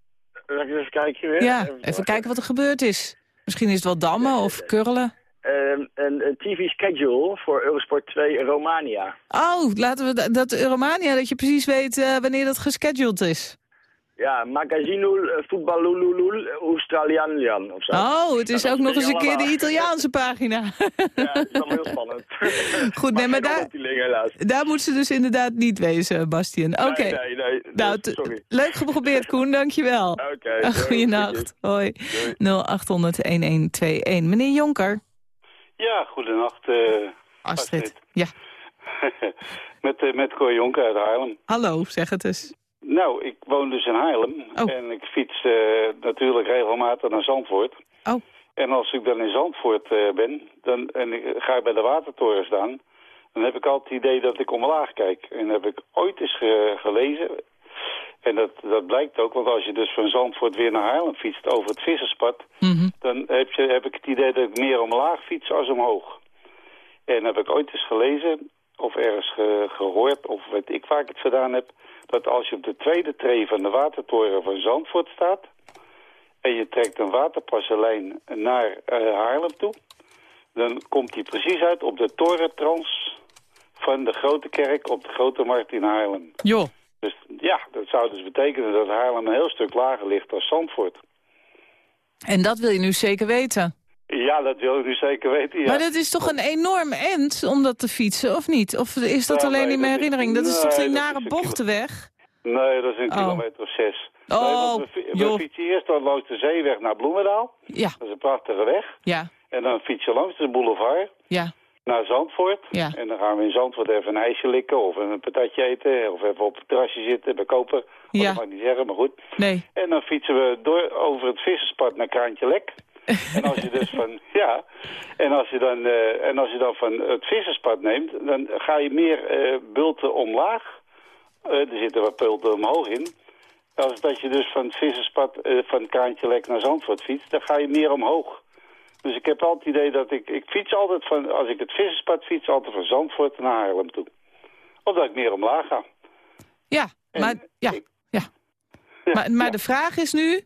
Eens kijken weer? Ja, even kijken wat er gebeurd is. Misschien is het wel dammen of kurlen. Ehm, een, een TV-schedule voor Eurosport 2 in Romania. Oh, laten we da- dat Euromania, dat je precies weet eh, wanneer dat gescheduled is. Ja, Magazinul eh, Voetballululul Australian of zo. Oh, het is dat ook nog eens een keer de. Italiaanse pagina. Ja, dat is allemaal heel spannend. [laughs] Goed, nee, maar daar, daar moet ze dus inderdaad niet wezen, Bastian. Oké. Nee, nee, nee. dus, Nou, t- sorry. leuk geprobeerd, Koen. Dankjewel. [laughs] Oké, doei, Goeienacht. Hoi. 0800-1121. Meneer Jonker. Ja, goedenacht. eh Astrid. Ja. [laughs] met, eh, met Cor Jonker uit Haarlem. Hallo, zeg het eens. Nou, ik woon dus in Haarlem. En ik fiets eh, natuurlijk regelmatig naar Zandvoort. Oh. En als ik dan in Zandvoort eh, ben dan, en ik ga bij de watertoren staan... dan heb ik altijd het idee dat ik omlaag kijk. En heb ik ooit eens ge- gelezen... En dat, dat blijkt ook, want als je dus van Zandvoort weer naar Haarlem fietst over het visserspad... dan heb, je, heb ik het idee dat ik meer omlaag fiets als omhoog. En heb ik ooit eens gelezen, of ergens ge- gehoord, of weet ik waar ik het gedaan heb... dat als je op de tweede tree van de watertoren van Zandvoort staat... en je trekt een waterpasselijn naar eh, Haarlem toe... dan komt die precies uit op de torentrans van de Grote Kerk op de Grote Markt in Haarlem. Joh. Dus ja, dat zou dus betekenen dat Haarlem een heel stuk lager ligt dan Zandvoort. En dat wil je nu zeker weten. Ja, dat wil ik nu zeker weten, ja. Maar dat is toch een enorm end om dat te fietsen, of niet? Of is dat Ja, alleen nee, in mijn dat herinnering? Dat is toch die nare bochtenweg? Nee, dat is een Oh. kilometer of zes. Oh, nee, we, we fietsen eerst dan langs de zeeweg naar Bloemendaal. Ja. Dat is een prachtige weg. Ja, En dan fiets je langs de boulevard ja. naar Zandvoort. Ja. En dan gaan we in Zandvoort even een ijsje likken of een patatje eten. Of even op het terrasje zitten bij Ja. Dat mag ik niet zeggen, maar goed. Nee. En dan fietsen we door over het visserspad naar Kraantje Lek. En als je dus van, [laughs] ja, en als je dan, eh, en als je dan van het visserspad neemt, dan ga je meer eh, bulten omlaag. Eh, er zitten wat bulten omhoog in. Als dat je dus van het visserspad, van Kraantje Lek naar Zandvoort fietst, dan ga je meer omhoog. Dus ik heb altijd het idee dat ik, ik fiets altijd van, als ik het visserspad fiets, altijd van Zandvoort naar Haarlem toe. Of dat ik meer omlaag ga. Ja, maar, ja, ja. maar, maar de vraag is nu...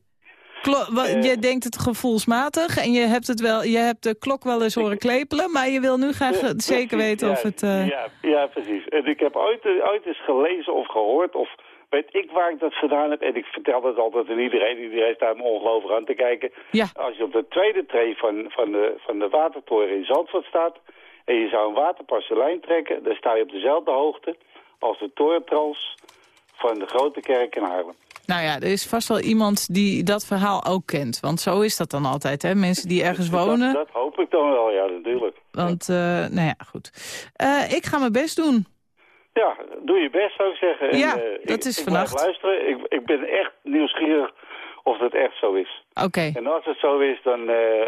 klo- Eh. je denkt het gevoelsmatig en je hebt, het wel, je hebt de klok wel eens horen klepelen... maar je wil nu graag Ja, zeker precies, weten ja, of het... eh, Ja, ja, precies. En ik heb ooit, eh, ooit eens gelezen of gehoord of weet ik waar ik dat gedaan heb. En ik vertel dat altijd aan iedereen. Iedereen staat me ongelooflijk aan te kijken. Ja. Als je op de tweede tree van, van, de, van de watertoren in Zandvoort staat... en je zou een waterpasselijn trekken... dan sta je op dezelfde hoogte als de torentrans van de Grote Kerk in Haarlem. Nou ja, er is vast wel iemand die dat verhaal ook kent. Want zo is dat dan altijd, hè? Mensen die ergens wonen. Dat, dat hoop ik dan wel, ja, natuurlijk. Want, eh, nou ja, goed. Eh, ik ga mijn best doen. Ja, doe je best, zou ik zeggen. En, Ja, eh, dat ik, is ik vannacht. luisteren. Ik, ik ben echt nieuwsgierig of dat echt zo is. Oké. En als het zo is, dan,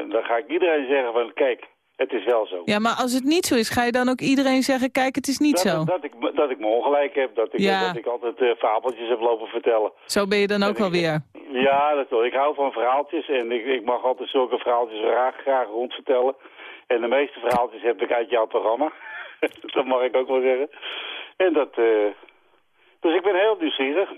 dan ga ik iedereen zeggen van... kijk, het is wel zo. Ja, maar als het niet zo is, ga je dan ook iedereen zeggen... kijk, het is niet dat, zo. Dat ik, dat ik me ongelijk heb, dat ik, Ja. dat ik altijd eh, fabeltjes heb lopen vertellen. Zo ben je dan ook wel weer. Ja, dat wel. Ik hou van verhaaltjes en ik, ik mag altijd zulke verhaaltjes graag, graag rondvertellen. En de meeste verhaaltjes heb ik uit jouw programma. [laughs] dat mag ik ook wel zeggen. En dat... eh, dus ik ben heel nieuwsgierig.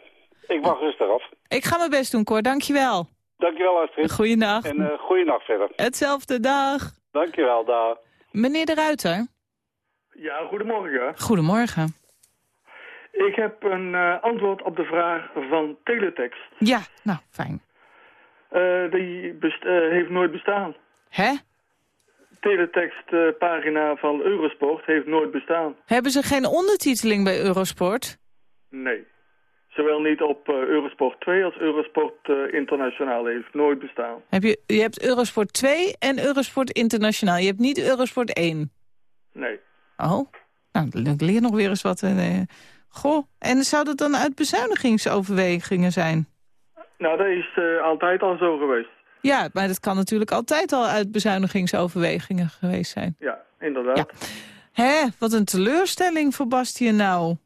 Ik mag rustig af. Ik ga mijn best doen, Cor. Dankjewel. Dankjewel, Astrid. Goeienacht. En uh, goeienacht verder. Hetzelfde, dag. Dankjewel, dag. Meneer de Ruiter. Ja, goedemorgen. Goedemorgen. Ik heb een uh, antwoord op de vraag van Teletext. Ja, nou, fijn. Uh, die best, uh, heeft nooit bestaan. Hè? teletextpagina van Eurosport heeft nooit bestaan. Hebben ze geen ondertiteling bij Eurosport? Nee. Zowel niet op eh, Eurosport 2 als Eurosport eh, Internationaal heeft nooit bestaan. Heb je, je hebt Eurosport 2 en Eurosport Internationaal. Je hebt niet Eurosport 1. Nee. Oh, nou, ik leer nog weer eens wat. eh, Goh, en zou dat dan uit bezuinigingsoverwegingen zijn? Nou, dat is altijd al zo geweest. Ja, maar dat kan natuurlijk altijd al uit bezuinigingsoverwegingen geweest zijn. Ja, inderdaad. Hé, wat een teleurstelling voor Bastien nou.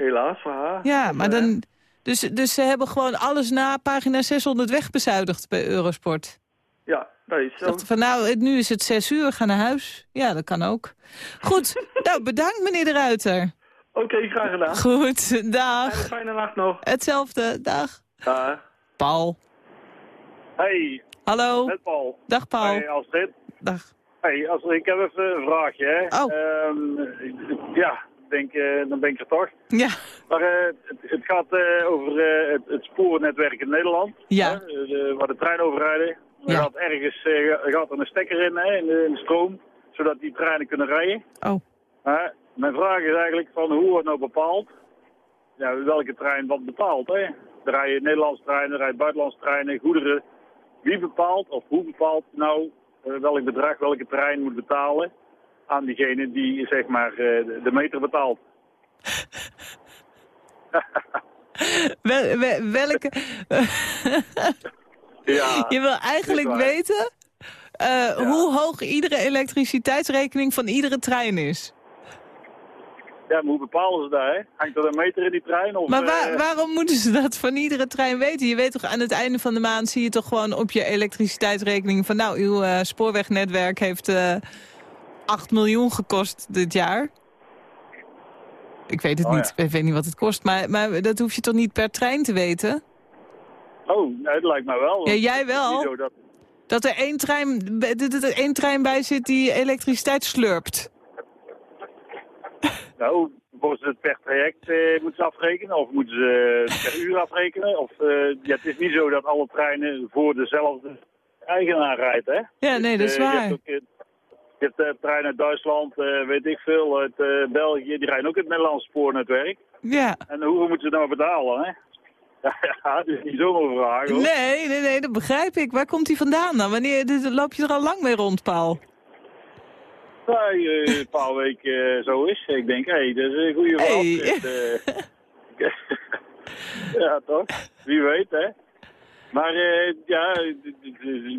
Helaas voor haar. Ja, maar dan... Dus, dus ze hebben gewoon alles na pagina 600 wegbezuinigd bij Eurosport. Ja, dat is Ze zo. dachten van nou, het- nu is het zes uur, ga naar huis. Ja, dat kan ook. Goed, [laughs] nou bedankt meneer de Ruiter. Oké, graag gedaan. Goed, dag. fijne nacht nog. Hetzelfde, dag. Dag. Paul. Hey. Hallo. Met Paul. Dag Paul. Hey, Astrid. Dag. Hey, Astrid, ik heb even een vraagje. Hè. Oh. Ehm, ja, denk, eh, dan ben ik er toch. Ja. Maar eh, het, het gaat eh, over het, het spoornetwerk in Nederland. Ja. De- waar de treinen over rijden. Er Ja. gaat ergens gaat er een stekker in, hè, in, de, in de stroom, zodat die treinen kunnen rijden. Oh. Maar mijn vraag is eigenlijk van hoe wordt nou bepaald ja, welke trein wat bepaalt. Hè? Er rijden Nederlandse treinen, er rijden buitenlandse treinen, goederen. Wie bepaalt of hoe bepaalt nou welk bedrag welke trein moet betalen aan diegene die zeg maar eh, de, meter betaalt? [laughs] Wel, wel- welke... [laughs] Ja, Je wil eigenlijk weten eh, hoe hoog iedere elektriciteitsrekening van iedere trein is. Ja, maar hoe bepalen ze dat? Hè? Hangt er een meter in die trein? Of, Maar waar- eh, waarom moeten ze dat van iedere trein weten? Je weet toch aan het einde van de maand zie je toch gewoon op je elektriciteitsrekening van nou, uw spoorwegnetwerk heeft 8 miljoen gekost dit jaar. Ik weet het Oh, niet, ik weet niet wat het kost, maar, maar dat hoef je toch niet per trein te weten? Oh, dat lijkt mij wel. Ja, jij wel. dat- Dat er één trein, dat er één trein bij zit die elektriciteit slurpt. Nou, ze het per traject eh, moeten ze afrekenen of moeten ze het per uur afrekenen? Of, eh, ja, het is niet zo dat alle treinen voor dezelfde eigenaar rijden, hè? Ja, nee, dat is Eh, Je waar. hebt, ook, eh, je hebt eh, treinen uit Duitsland, eh, weet ik veel, uit eh, België, die rijden ook het Nederlandse spoornetwerk. Ja. En hoeveel moeten ze nou betalen, hè? [laughs] Ja, dat is niet zomaar vraag, hoor. Nee, nee, nee, dat begrijp ik. Waar komt hij vandaan dan? Wanneer dit, loop je er al lang mee rond, Paul? Nee, eh, een paar weken zo is. Ik denk, hé, hey, dat is een goede vraag. Hey. [laughs] Ja, toch? Wie weet, hè? Maar ja,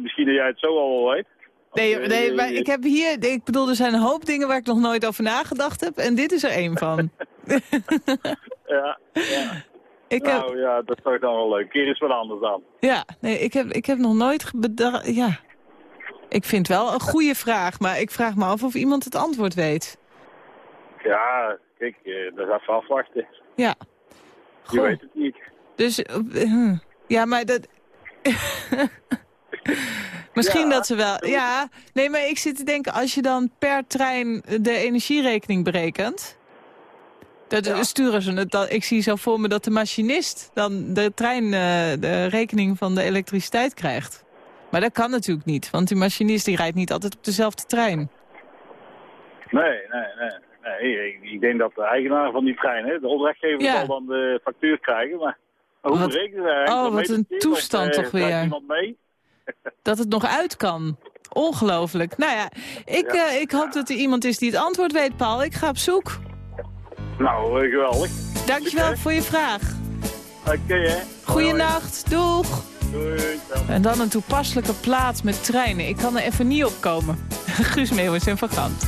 misschien dat jij het zo al wel weet. Nee, nee, maar ik heb hier, ik bedoel, er zijn een hoop dingen waar ik nog nooit over nagedacht heb. En dit is er één van. [laughs] Ja, ja. [laughs] Ik heb- nou ja, dat is toch dan wel leuk. Keer is wat anders dan. Ja, nee, ik heb, ik heb nog nooit bedacht, ja. Ik vind wel een goede vraag, maar ik vraag me af of iemand het antwoord weet. Ja, kijk, eh, dat is even afwachten. Ja. Je weet het niet. Dus, eh, hm. ja, maar dat... [laughs] [laughs] Misschien dat ze wel... Ja, nee, maar ik zit te denken, als je dan per trein de energierekening berekent... Dat sturen ze het. Ik zie zo voor me dat de machinist dan de trein eh, de rekening van de elektriciteit krijgt. Maar dat kan natuurlijk niet, want die machinist die rijdt niet altijd op dezelfde trein. Nee, nee, nee. nee ik, ik denk dat de eigenaar van die trein, hè, de opdrachtgever, Ja. zal dan de factuur krijgen. Maar, hoe berekenen Oh, eigenlijk? wat een toestand Of, eh, toch weer. iemand mee? Dat het nog uit kan. Ongelooflijk. Nou ja, ik, eh, ik hoop dat er iemand is die het antwoord weet, Paul. Ik ga op zoek. Nou, eh, geweldig. Dankjewel voor je vraag. Oké, hè. Goeienacht, doeg. Doei. En dan een toepasselijke plaat met treinen. Ik kan er even niet op komen. [laughs] Guus Meeuwis en Van Gant.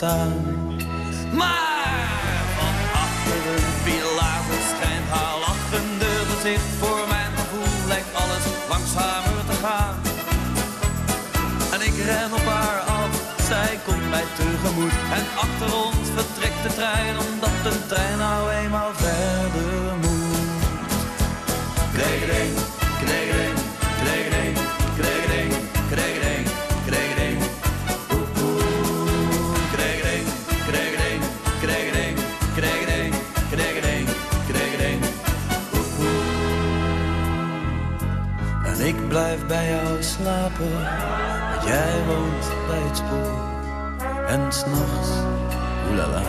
Maar van achter een pilaar verschijnt haar lachende gezicht. Voor mijn gevoel lijkt alles langzamer te gaan. En ik ren op haar af, zij komt mij tegemoet. En achter ons vertrekt de trein, omdat de trein nou eenmaal bij jou slapen, want jij woont bij het spoor. En s'nachts, oelala,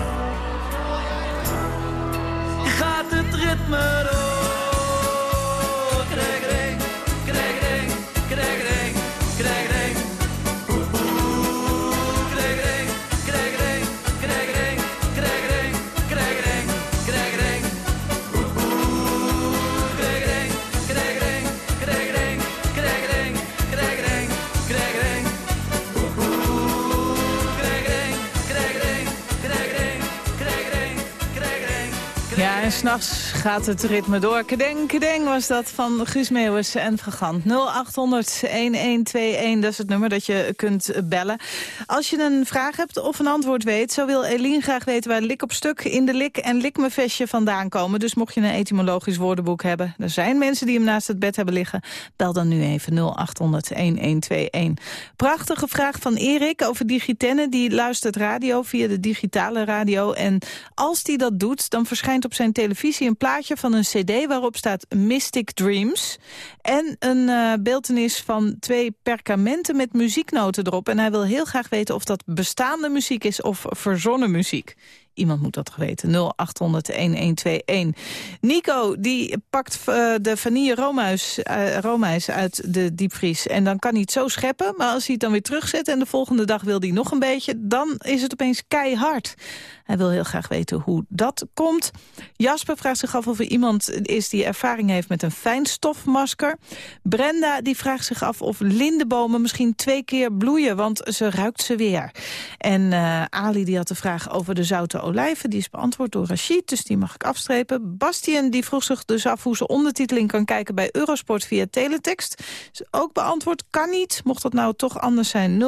gaat het ritme door. S'nachts gaat het ritme door. Kedeng, kedeng was dat van Guus Meeuwis en Vergant. 0800-1121, dat is het nummer dat je kunt bellen. Als je een vraag hebt of een antwoord weet... zo wil Eline graag weten waar lik op stuk, in de lik en likmevestje vandaan komen. Dus mocht je een etymologisch woordenboek hebben... er zijn mensen die hem naast het bed hebben liggen... bel dan nu even 0800-1121. Prachtige vraag van Erik over Digitenne. Die luistert radio via de digitale radio. En als die dat doet, dan verschijnt op zijn televisie een plaatje van een cd... waarop staat Mystic Dreams. En een eh beeltenis van twee perkamenten met muzieknoten erop. En hij wil heel graag weten of dat bestaande muziek is of verzonnen muziek. Iemand moet dat weten. 0800-1121. Nico, die pakt eh, de vanille roomhuis, eh, roomijs uit de diepvries. En dan kan hij het zo scheppen. Maar als hij het dan weer terugzet en de volgende dag wil hij nog een beetje... dan is het opeens keihard. Hij wil heel graag weten hoe dat komt. Jasper vraagt zich af of er iemand is die ervaring heeft met een fijnstofmasker. Brenda die vraagt zich af of lindenbomen misschien twee keer bloeien, want ze ruikt ze weer. En eh, Ali die had de vraag over de olijven. Die is beantwoord door Rachid, dus die mag ik afstrepen. Bastian die vroeg zich dus af hoe ze ondertiteling kan kijken bij Eurosport via teletext. Ook beantwoord, kan niet. Mocht dat nou toch anders zijn, 0800-1121.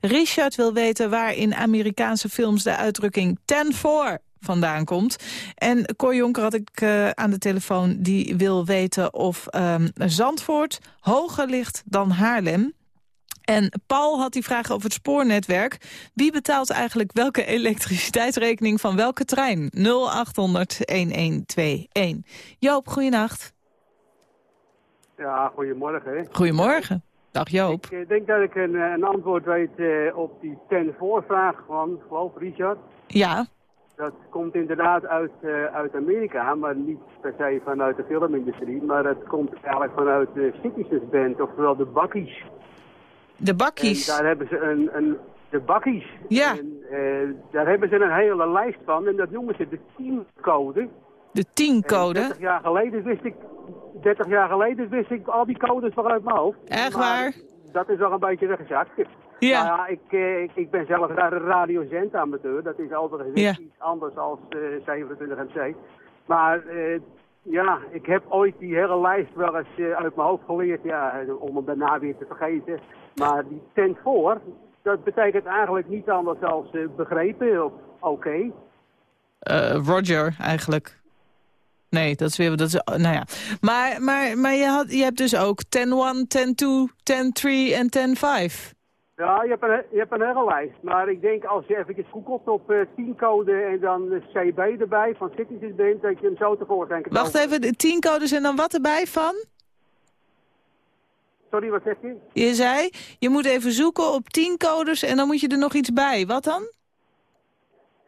Richard wil weten waar in Amerikaanse films de uitdrukking 10-4 vandaan komt. En Cor Jonker had ik eh, aan de telefoon. Die wil weten of ehm, Zandvoort hoger ligt dan Haarlem. En Paul had die vraag over het spoornetwerk. Wie betaalt eigenlijk welke elektriciteitsrekening van welke trein? 0800-1121. Joop, goeienacht. Ja, goedemorgen. Goedemorgen. Dag Joop. Ik eh, denk dat ik een, eh, een antwoord weet eh, op die ten voorvraag van, geloof Richard. Ja. Dat komt inderdaad uit, uit Amerika, maar niet per se vanuit de filmindustrie. Maar het komt eigenlijk vanuit de Citizens Band, oftewel de Bakkies. De bakkies? En daar hebben ze een, een de Bakkies. Ja. En, eh, daar hebben ze een hele lijst van en dat noemen ze de teamcode. De teamcode? 30 jaar geleden wist ik, 30 jaar geleden wist ik al die codes wel uit mijn hoofd. Echt waar? Dat is al een beetje weggezakt. Ja. Nou ja, ik, eh, ik, ik ben zelf ra- radiozendamateur. Dat is altijd Ja. iets anders als eh 27 MC. Maar eh, ja, ik heb ooit die hele lijst wel eens eh, uit mijn hoofd geleerd. Ja, eh, om hem daarna weer te vergeten. Maar die tent voor, dat betekent eigenlijk niet anders dan eh, begrepen of oké. Eh, Roger, eigenlijk. Nee, dat is weer... Dat is, nou ja. Maar, maar, maar je, had, je hebt dus ook 10-1, 10-2, 10-3 en 10-5. Ja, je hebt, een, je hebt een hele lijst. Maar ik denk als je eventjes googelt op eh teamcode en dan de CB erbij van Citizens Band, dat je hem zo tevoorschijn kan Wacht even, de tien codes en dan wat erbij van? Sorry, wat zeg je? Je zei, je moet even zoeken op tien codes en dan moet je er nog iets bij. Wat dan?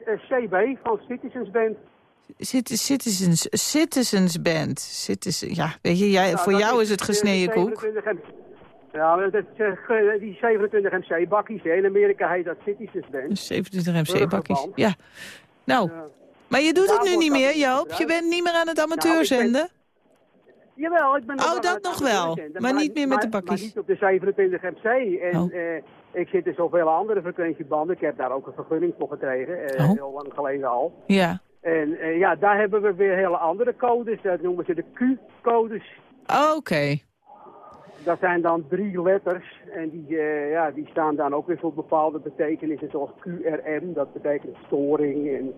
Eh, CB van Citizens Band. Cit- Citizens, Citizens Band. Citizen, ja, weet je, jij, Nou, voor jou is het eh, gesneden koek. 27 M- Ja, maar dat eh, die 27 MC-bakkies. In Amerika heet dat Citizens Band. 27 MC-bakkies, Burgerband. ja. Nou, maar je doet het nu niet meer, Joop. Je bent niet meer aan het Nou, amateurzenden. Jawel, ik ben Oh, dat nog wel, maar niet meer met de bakkies. Maar niet op de 27 MC. En Oh. eh, ik zit in zoveel andere frequentiebanden. Ik heb daar ook een vergunning voor gekregen, eh, Oh. heel lang geleden al. Ja. En eh, ja, daar hebben we weer hele andere codes. Dat noemen ze de Q-codes. Oké. Dat zijn dan drie letters. En die, eh, ja, die staan dan ook weer voor bepaalde betekenissen. Zoals QRM, dat betekent storing. En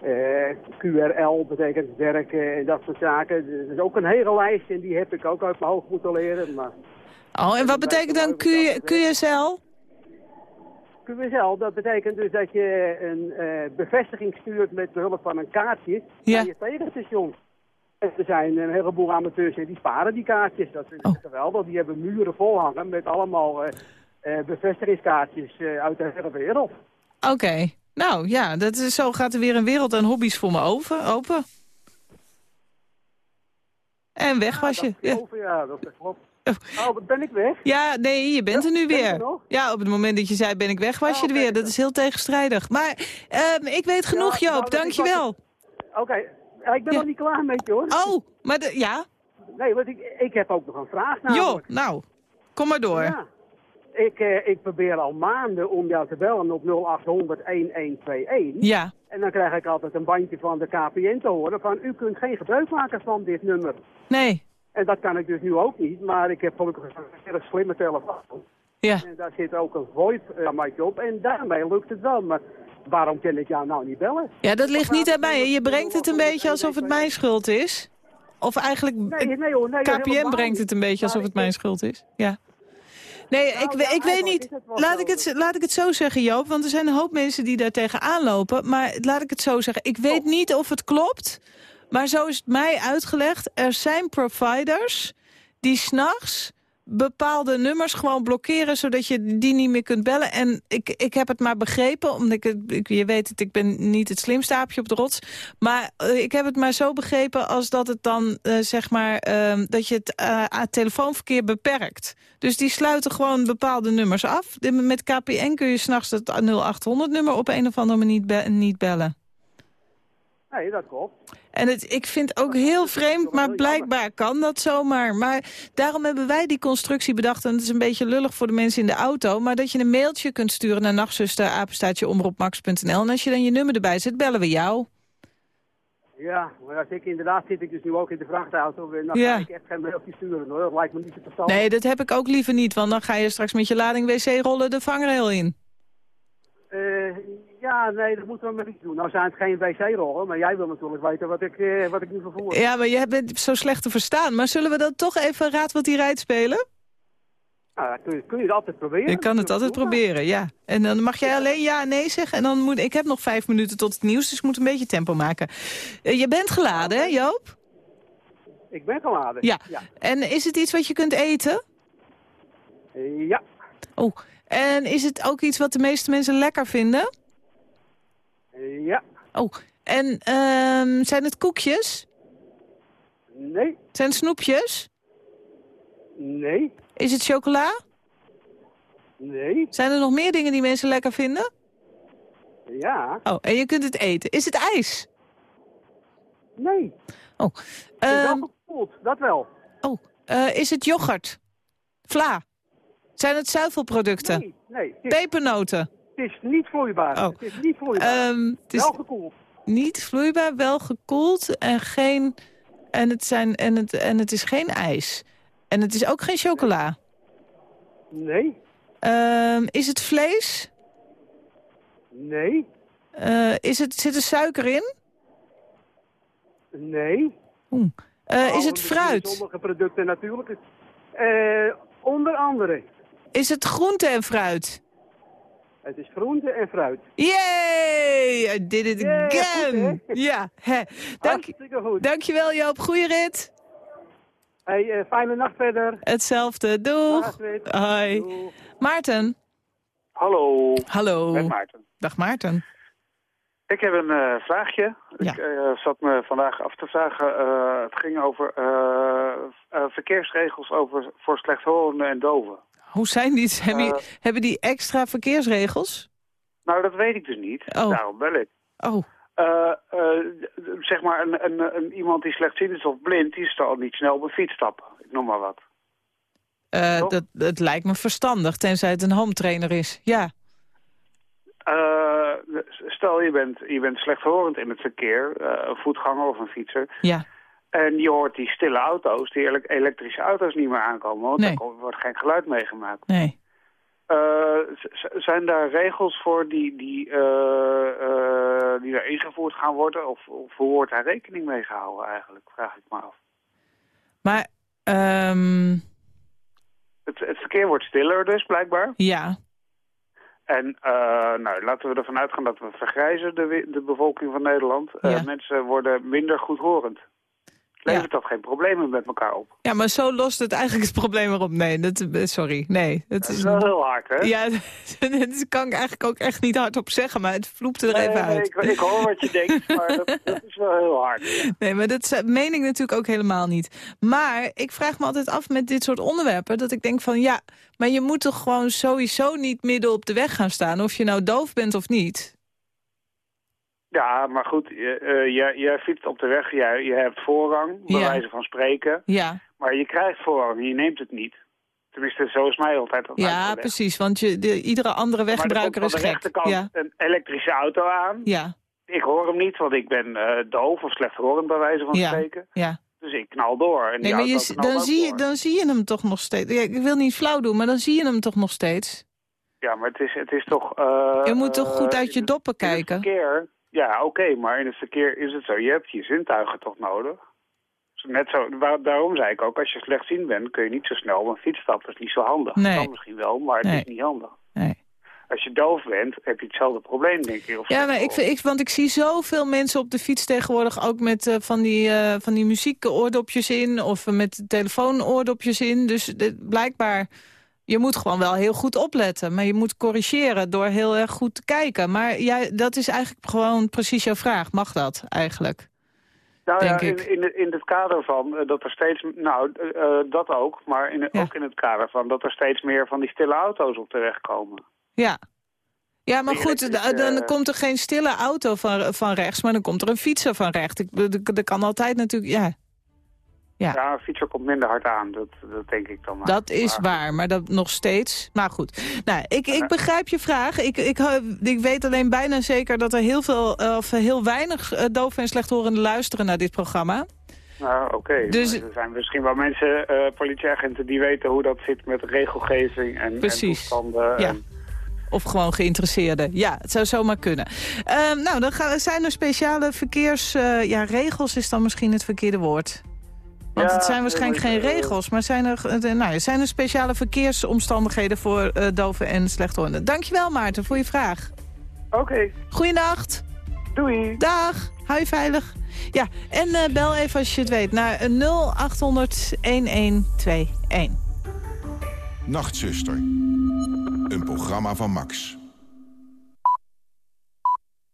eh, QRL betekent werken en dat soort zaken. Dus dat is ook een hele lijst en die heb ik ook uit mijn hoofd moeten leren. Maar Oh, en wat betekent dan Q, QSL? QSL, dat betekent dus dat je een eh, bevestiging stuurt met behulp van een kaartje Ja. naar je tegenstation. Er zijn een heleboel amateurs en die sparen die kaartjes. Dat vind ik Oh. geweldig. Die hebben muren vol hangen met allemaal eh, eh, bevestigingskaartjes eh, uit de hele wereld. Oké. Nou ja, dat is, zo gaat er weer een wereld aan hobby's voor me over, open. En weg was je. Ja. Over, ja, dat klopt. Oh, ben ik weg? Ja, nee, je bent er nu weer. er? Ja, op het moment dat je zei ben ik weg, was Oh, je er weer. Dat is heel tegenstrijdig. Maar ehm, ik weet genoeg, Ja, nou, Joop. dat is Dankjewel. Oké, ik ben nog niet klaar met je hoor. Oh, maar de, ja? Nee, want ik, ik heb ook nog een vraag Jo, namelijk. nou, kom maar door. Ja. Ik, eh, ik probeer al maanden om jou te bellen op 0800 1121. Ja. En dan krijg ik altijd een bandje van de KPN te horen van u kunt geen gebruik maken van dit nummer. Nee. En dat kan ik dus nu ook niet, maar ik heb gelukkig een erg slimme telefoon. Ja. En daar zit ook een VoIP-matje op en daarmee lukt het wel. Maar waarom kan ik jou nou niet bellen? Ja, dat ligt niet aan mij. Je brengt het een beetje alsof het mijn schuld is. Of eigenlijk, Nee, nee, hoor, nee, KPN helemaal brengt het een beetje alsof het mijn schuld is. Ja. Nee, ik, we- ik weet niet. Laat ik, het, laat ik het zo zeggen, Joop. Want er zijn een hoop mensen die daar tegenaan lopen. Maar laat ik het zo zeggen. Ik weet niet of het klopt. Maar zo is het mij uitgelegd. Er zijn providers die s'nachts bepaalde nummers gewoon blokkeren... zodat je die niet meer kunt bellen. En ik, ik heb het maar begrepen, omdat ik, het-. Je weet het, ik ben niet het slimste aapje op de rots. Maar eh, ik heb het maar zo begrepen als dat het dan, eh, zeg maar... ehm, dat je het eh, aan telefoonverkeer beperkt. Dus die sluiten gewoon bepaalde nummers af. Met KPN kun je s'nachts het 0800-nummer op een of andere manier be- niet bellen. Nee, dat klopt. En het, ik vind ook heel vreemd, maar blijkbaar kan dat zomaar. Maar daarom hebben wij die constructie bedacht. En het is een beetje lullig voor de mensen in de auto. Maar dat je een mailtje kunt sturen naar nachtzuster, omroepmax.nl. En als je dan je nummer erbij zet, bellen we jou. Ja, maar als ik inderdaad zit ik dus nu ook in de vrachtauto. en Dan Ja. ga ik echt geen mailtje sturen hoor. Dat lijkt me niet te verstandig. Nee, dat heb ik ook liever niet. Want dan ga je straks met je lading wc-rollen de vangrail in. Eh, ja, nee, dat moeten we maar niet doen. Nou zijn het geen wc-rollen, maar jij wil natuurlijk weten wat ik, eh, wat ik nu vervoer. Ja, maar je bent zo slecht te verstaan. Maar zullen we dan toch even Raad wat die rijdt spelen? Nou, kun je, kun je het altijd proberen. Ik kan het altijd proberen, ja. En dan mag jij alleen ja en nee zeggen. En dan moet ik heb nog vijf minuten tot het nieuws, dus ik moet een beetje tempo maken. Eh, je bent geladen, hè, Joop? Ik ben geladen. Ja. Ja. En is het iets wat je kunt eten? Ja. Oh, en is het ook iets wat de meeste mensen lekker vinden? Ja. Oh, en ehm, zijn het koekjes? Nee. Zijn het snoepjes? Nee. Is het chocola? Nee. Zijn er nog meer dingen die mensen lekker vinden? Ja. Oh, en je kunt het eten. Is het ijs? Nee. Oh, is ehm, gekoeld, dat wel. oh eh, is het yoghurt? Vla? Zijn het zuivelproducten? Nee, nee. Pepernoten? Het is niet vloeibaar. Oh. Het is niet vloeibaar. Het is Wel gekoeld. niet vloeibaar, wel gekoeld en geen... En het, zijn, en, het, en het is geen ijs. En het is ook geen chocola. Nee. Ehm, is het vlees? Nee. Eh, is het, zit er suiker in? Nee. Eh, is het fruit? Sommige producten natuurlijk. Eh, onder andere. Is het groente en fruit? Het is groente en fruit. Yay! I did it Yeah, again! goed, ja, hè. Dank, Hartstikke goed. dankjewel Joop. Goeie rit. Hey, eh, fijne nacht verder. Hetzelfde. Doeg. Dag. Hoi. Maarten. Hallo. Hallo. Met Maarten. Dag Maarten. Ik heb een eh, vraagje. Ik eh, zat me vandaag af te vragen. eh, het ging over eh, eh, verkeersregels over, voor slechthorenden en doven. Hoe zijn die? Hebben die, Eh. hebben die extra verkeersregels? Nou, dat weet ik dus niet. Oh. Daarom bel ik. Oh. Eh, eh, zeg maar, een, een, een, iemand die slechtziend is of blind, die zal niet snel op een fiets stappen. Ik noem maar wat. Eh, dat, het lijkt me verstandig, tenzij het een home trainer is. Ja. Stel, je bent, je bent slechthorend in het verkeer, een voetganger of een fietser. Ja. En je hoort die stille auto's, die ele- elektrische auto's niet meer aankomen, want Nee. er wordt geen geluid meegemaakt. Nee. Eh, zijn daar regels voor die, die, eh, eh, die daar ingevoerd gaan worden? Of, of hoe wordt daar rekening mee gehouden eigenlijk, vraag ik me af. Maar, ehm Het, het verkeer wordt stiller dus, blijkbaar. ja. En nou, laten we ervan uitgaan dat we vergrijzen, de, de bevolking van Nederland. Ja. mensen worden minder goedhorend. Levert dat geen problemen met elkaar op? Ja, maar zo lost het eigenlijk het probleem erop. Nee, dat, eh, sorry. Nee, het Dat is wel heel hard, hè? Ja, [laughs] dat kan ik eigenlijk ook echt niet hardop zeggen, maar het vloept er Nee, even nee, uit. ik, ik hoor wat je denkt, [laughs] maar dat, dat is wel heel hard. Nee, maar dat meen ik natuurlijk ook helemaal niet. Maar ik vraag me altijd af met dit soort onderwerpen... dat ik denk van ja, maar je moet toch gewoon sowieso niet midden op de weg gaan staan... of je nou doof bent of niet. Ja, maar goed, je, eh, jij, jij fietst op de weg, jij, je hebt voorrang, bij Ja. wijze van spreken. Ja, Maar je krijgt voorrang, je neemt het niet. Tenminste, zo is mij altijd al ja precies, want je, de, iedere andere weggebruiker maar is er komt gek. van de rechterkant Ja, een elektrische auto aan. ja, Ik hoor hem niet, want ik ben eh, doof of slechthorend bij wijze van ja, spreken. ja. Dus ik knal door. En Nee, maar je, dan, zie je, dan zie je hem toch nog steeds. Ja, ik wil niet flauw doen, maar dan zie je hem toch nog steeds. Ja, maar het is, het is toch... eh, Je moet toch goed uit je doppen kijken? verkeer, ja, oké, maar in het verkeer is het zo. Je hebt je zintuigen toch nodig? Net zo, waar- daarom zei ik ook, als je slechtziend bent, kun je niet zo snel op een fiets stappen. Dat is niet zo handig. Nee. Dat kan misschien wel, maar het Nee. is niet handig. Nee. Als je doof bent, heb je hetzelfde probleem, denk ik. Of Ja, maar ik, vind- ik, want ik zie zoveel mensen op de fiets tegenwoordig... ook met eh, van die, eh van die muziekoordopjes in... of met telefoonoordopjes in. Dus dit- blijkbaar, je moet gewoon wel heel goed opletten. Maar je moet corrigeren door heel erg goed te kijken. Maar ja, dat is eigenlijk gewoon precies jouw vraag. Mag dat eigenlijk? Nou ja, denk in, in, het- in het kader van eh, dat er steeds... Nou, eh, eh, dat ook. Maar in, ook in het kader van dat er steeds meer van die stille auto's op de weg komen. Ja. Ja, maar goed, dan komt er geen stille auto van, van rechts... maar dan komt er een fietser van rechts. Dat kan altijd natuurlijk... Ja, Ja. een fietser komt minder hard aan. Dat, dat denk ik dan. maar. Dat is waar, maar dat nog steeds. Maar goed, nou, ik, ik begrijp je vraag. Ik, ik, ik weet alleen bijna zeker dat er heel, veel, eh, of heel weinig uh, doof en slechthorenden luisteren naar dit programma. Nou, oké. Dus- Er zijn misschien wel mensen, eh, politieagenten, die weten hoe dat zit met regelgeving en, en Precies. toestanden. Ja. En, Of gewoon geïnteresseerden. Ja, het zou zomaar kunnen. Ehm, nou, dan gaan, zijn er speciale verkeersregels. ja, regels is dan misschien het verkeerde woord. Want Ja, het zijn waarschijnlijk geen regels, maar zijn er, eh, nou, zijn er speciale verkeersomstandigheden voor eh doven en slechthorenden. Dankjewel Maarten voor je vraag. Oké. Goeienacht. Doei. Dag. Hou je veilig. Ja, en eh, bel even als je het weet naar 0800 1121. Nachtzuster. Een programma van Max.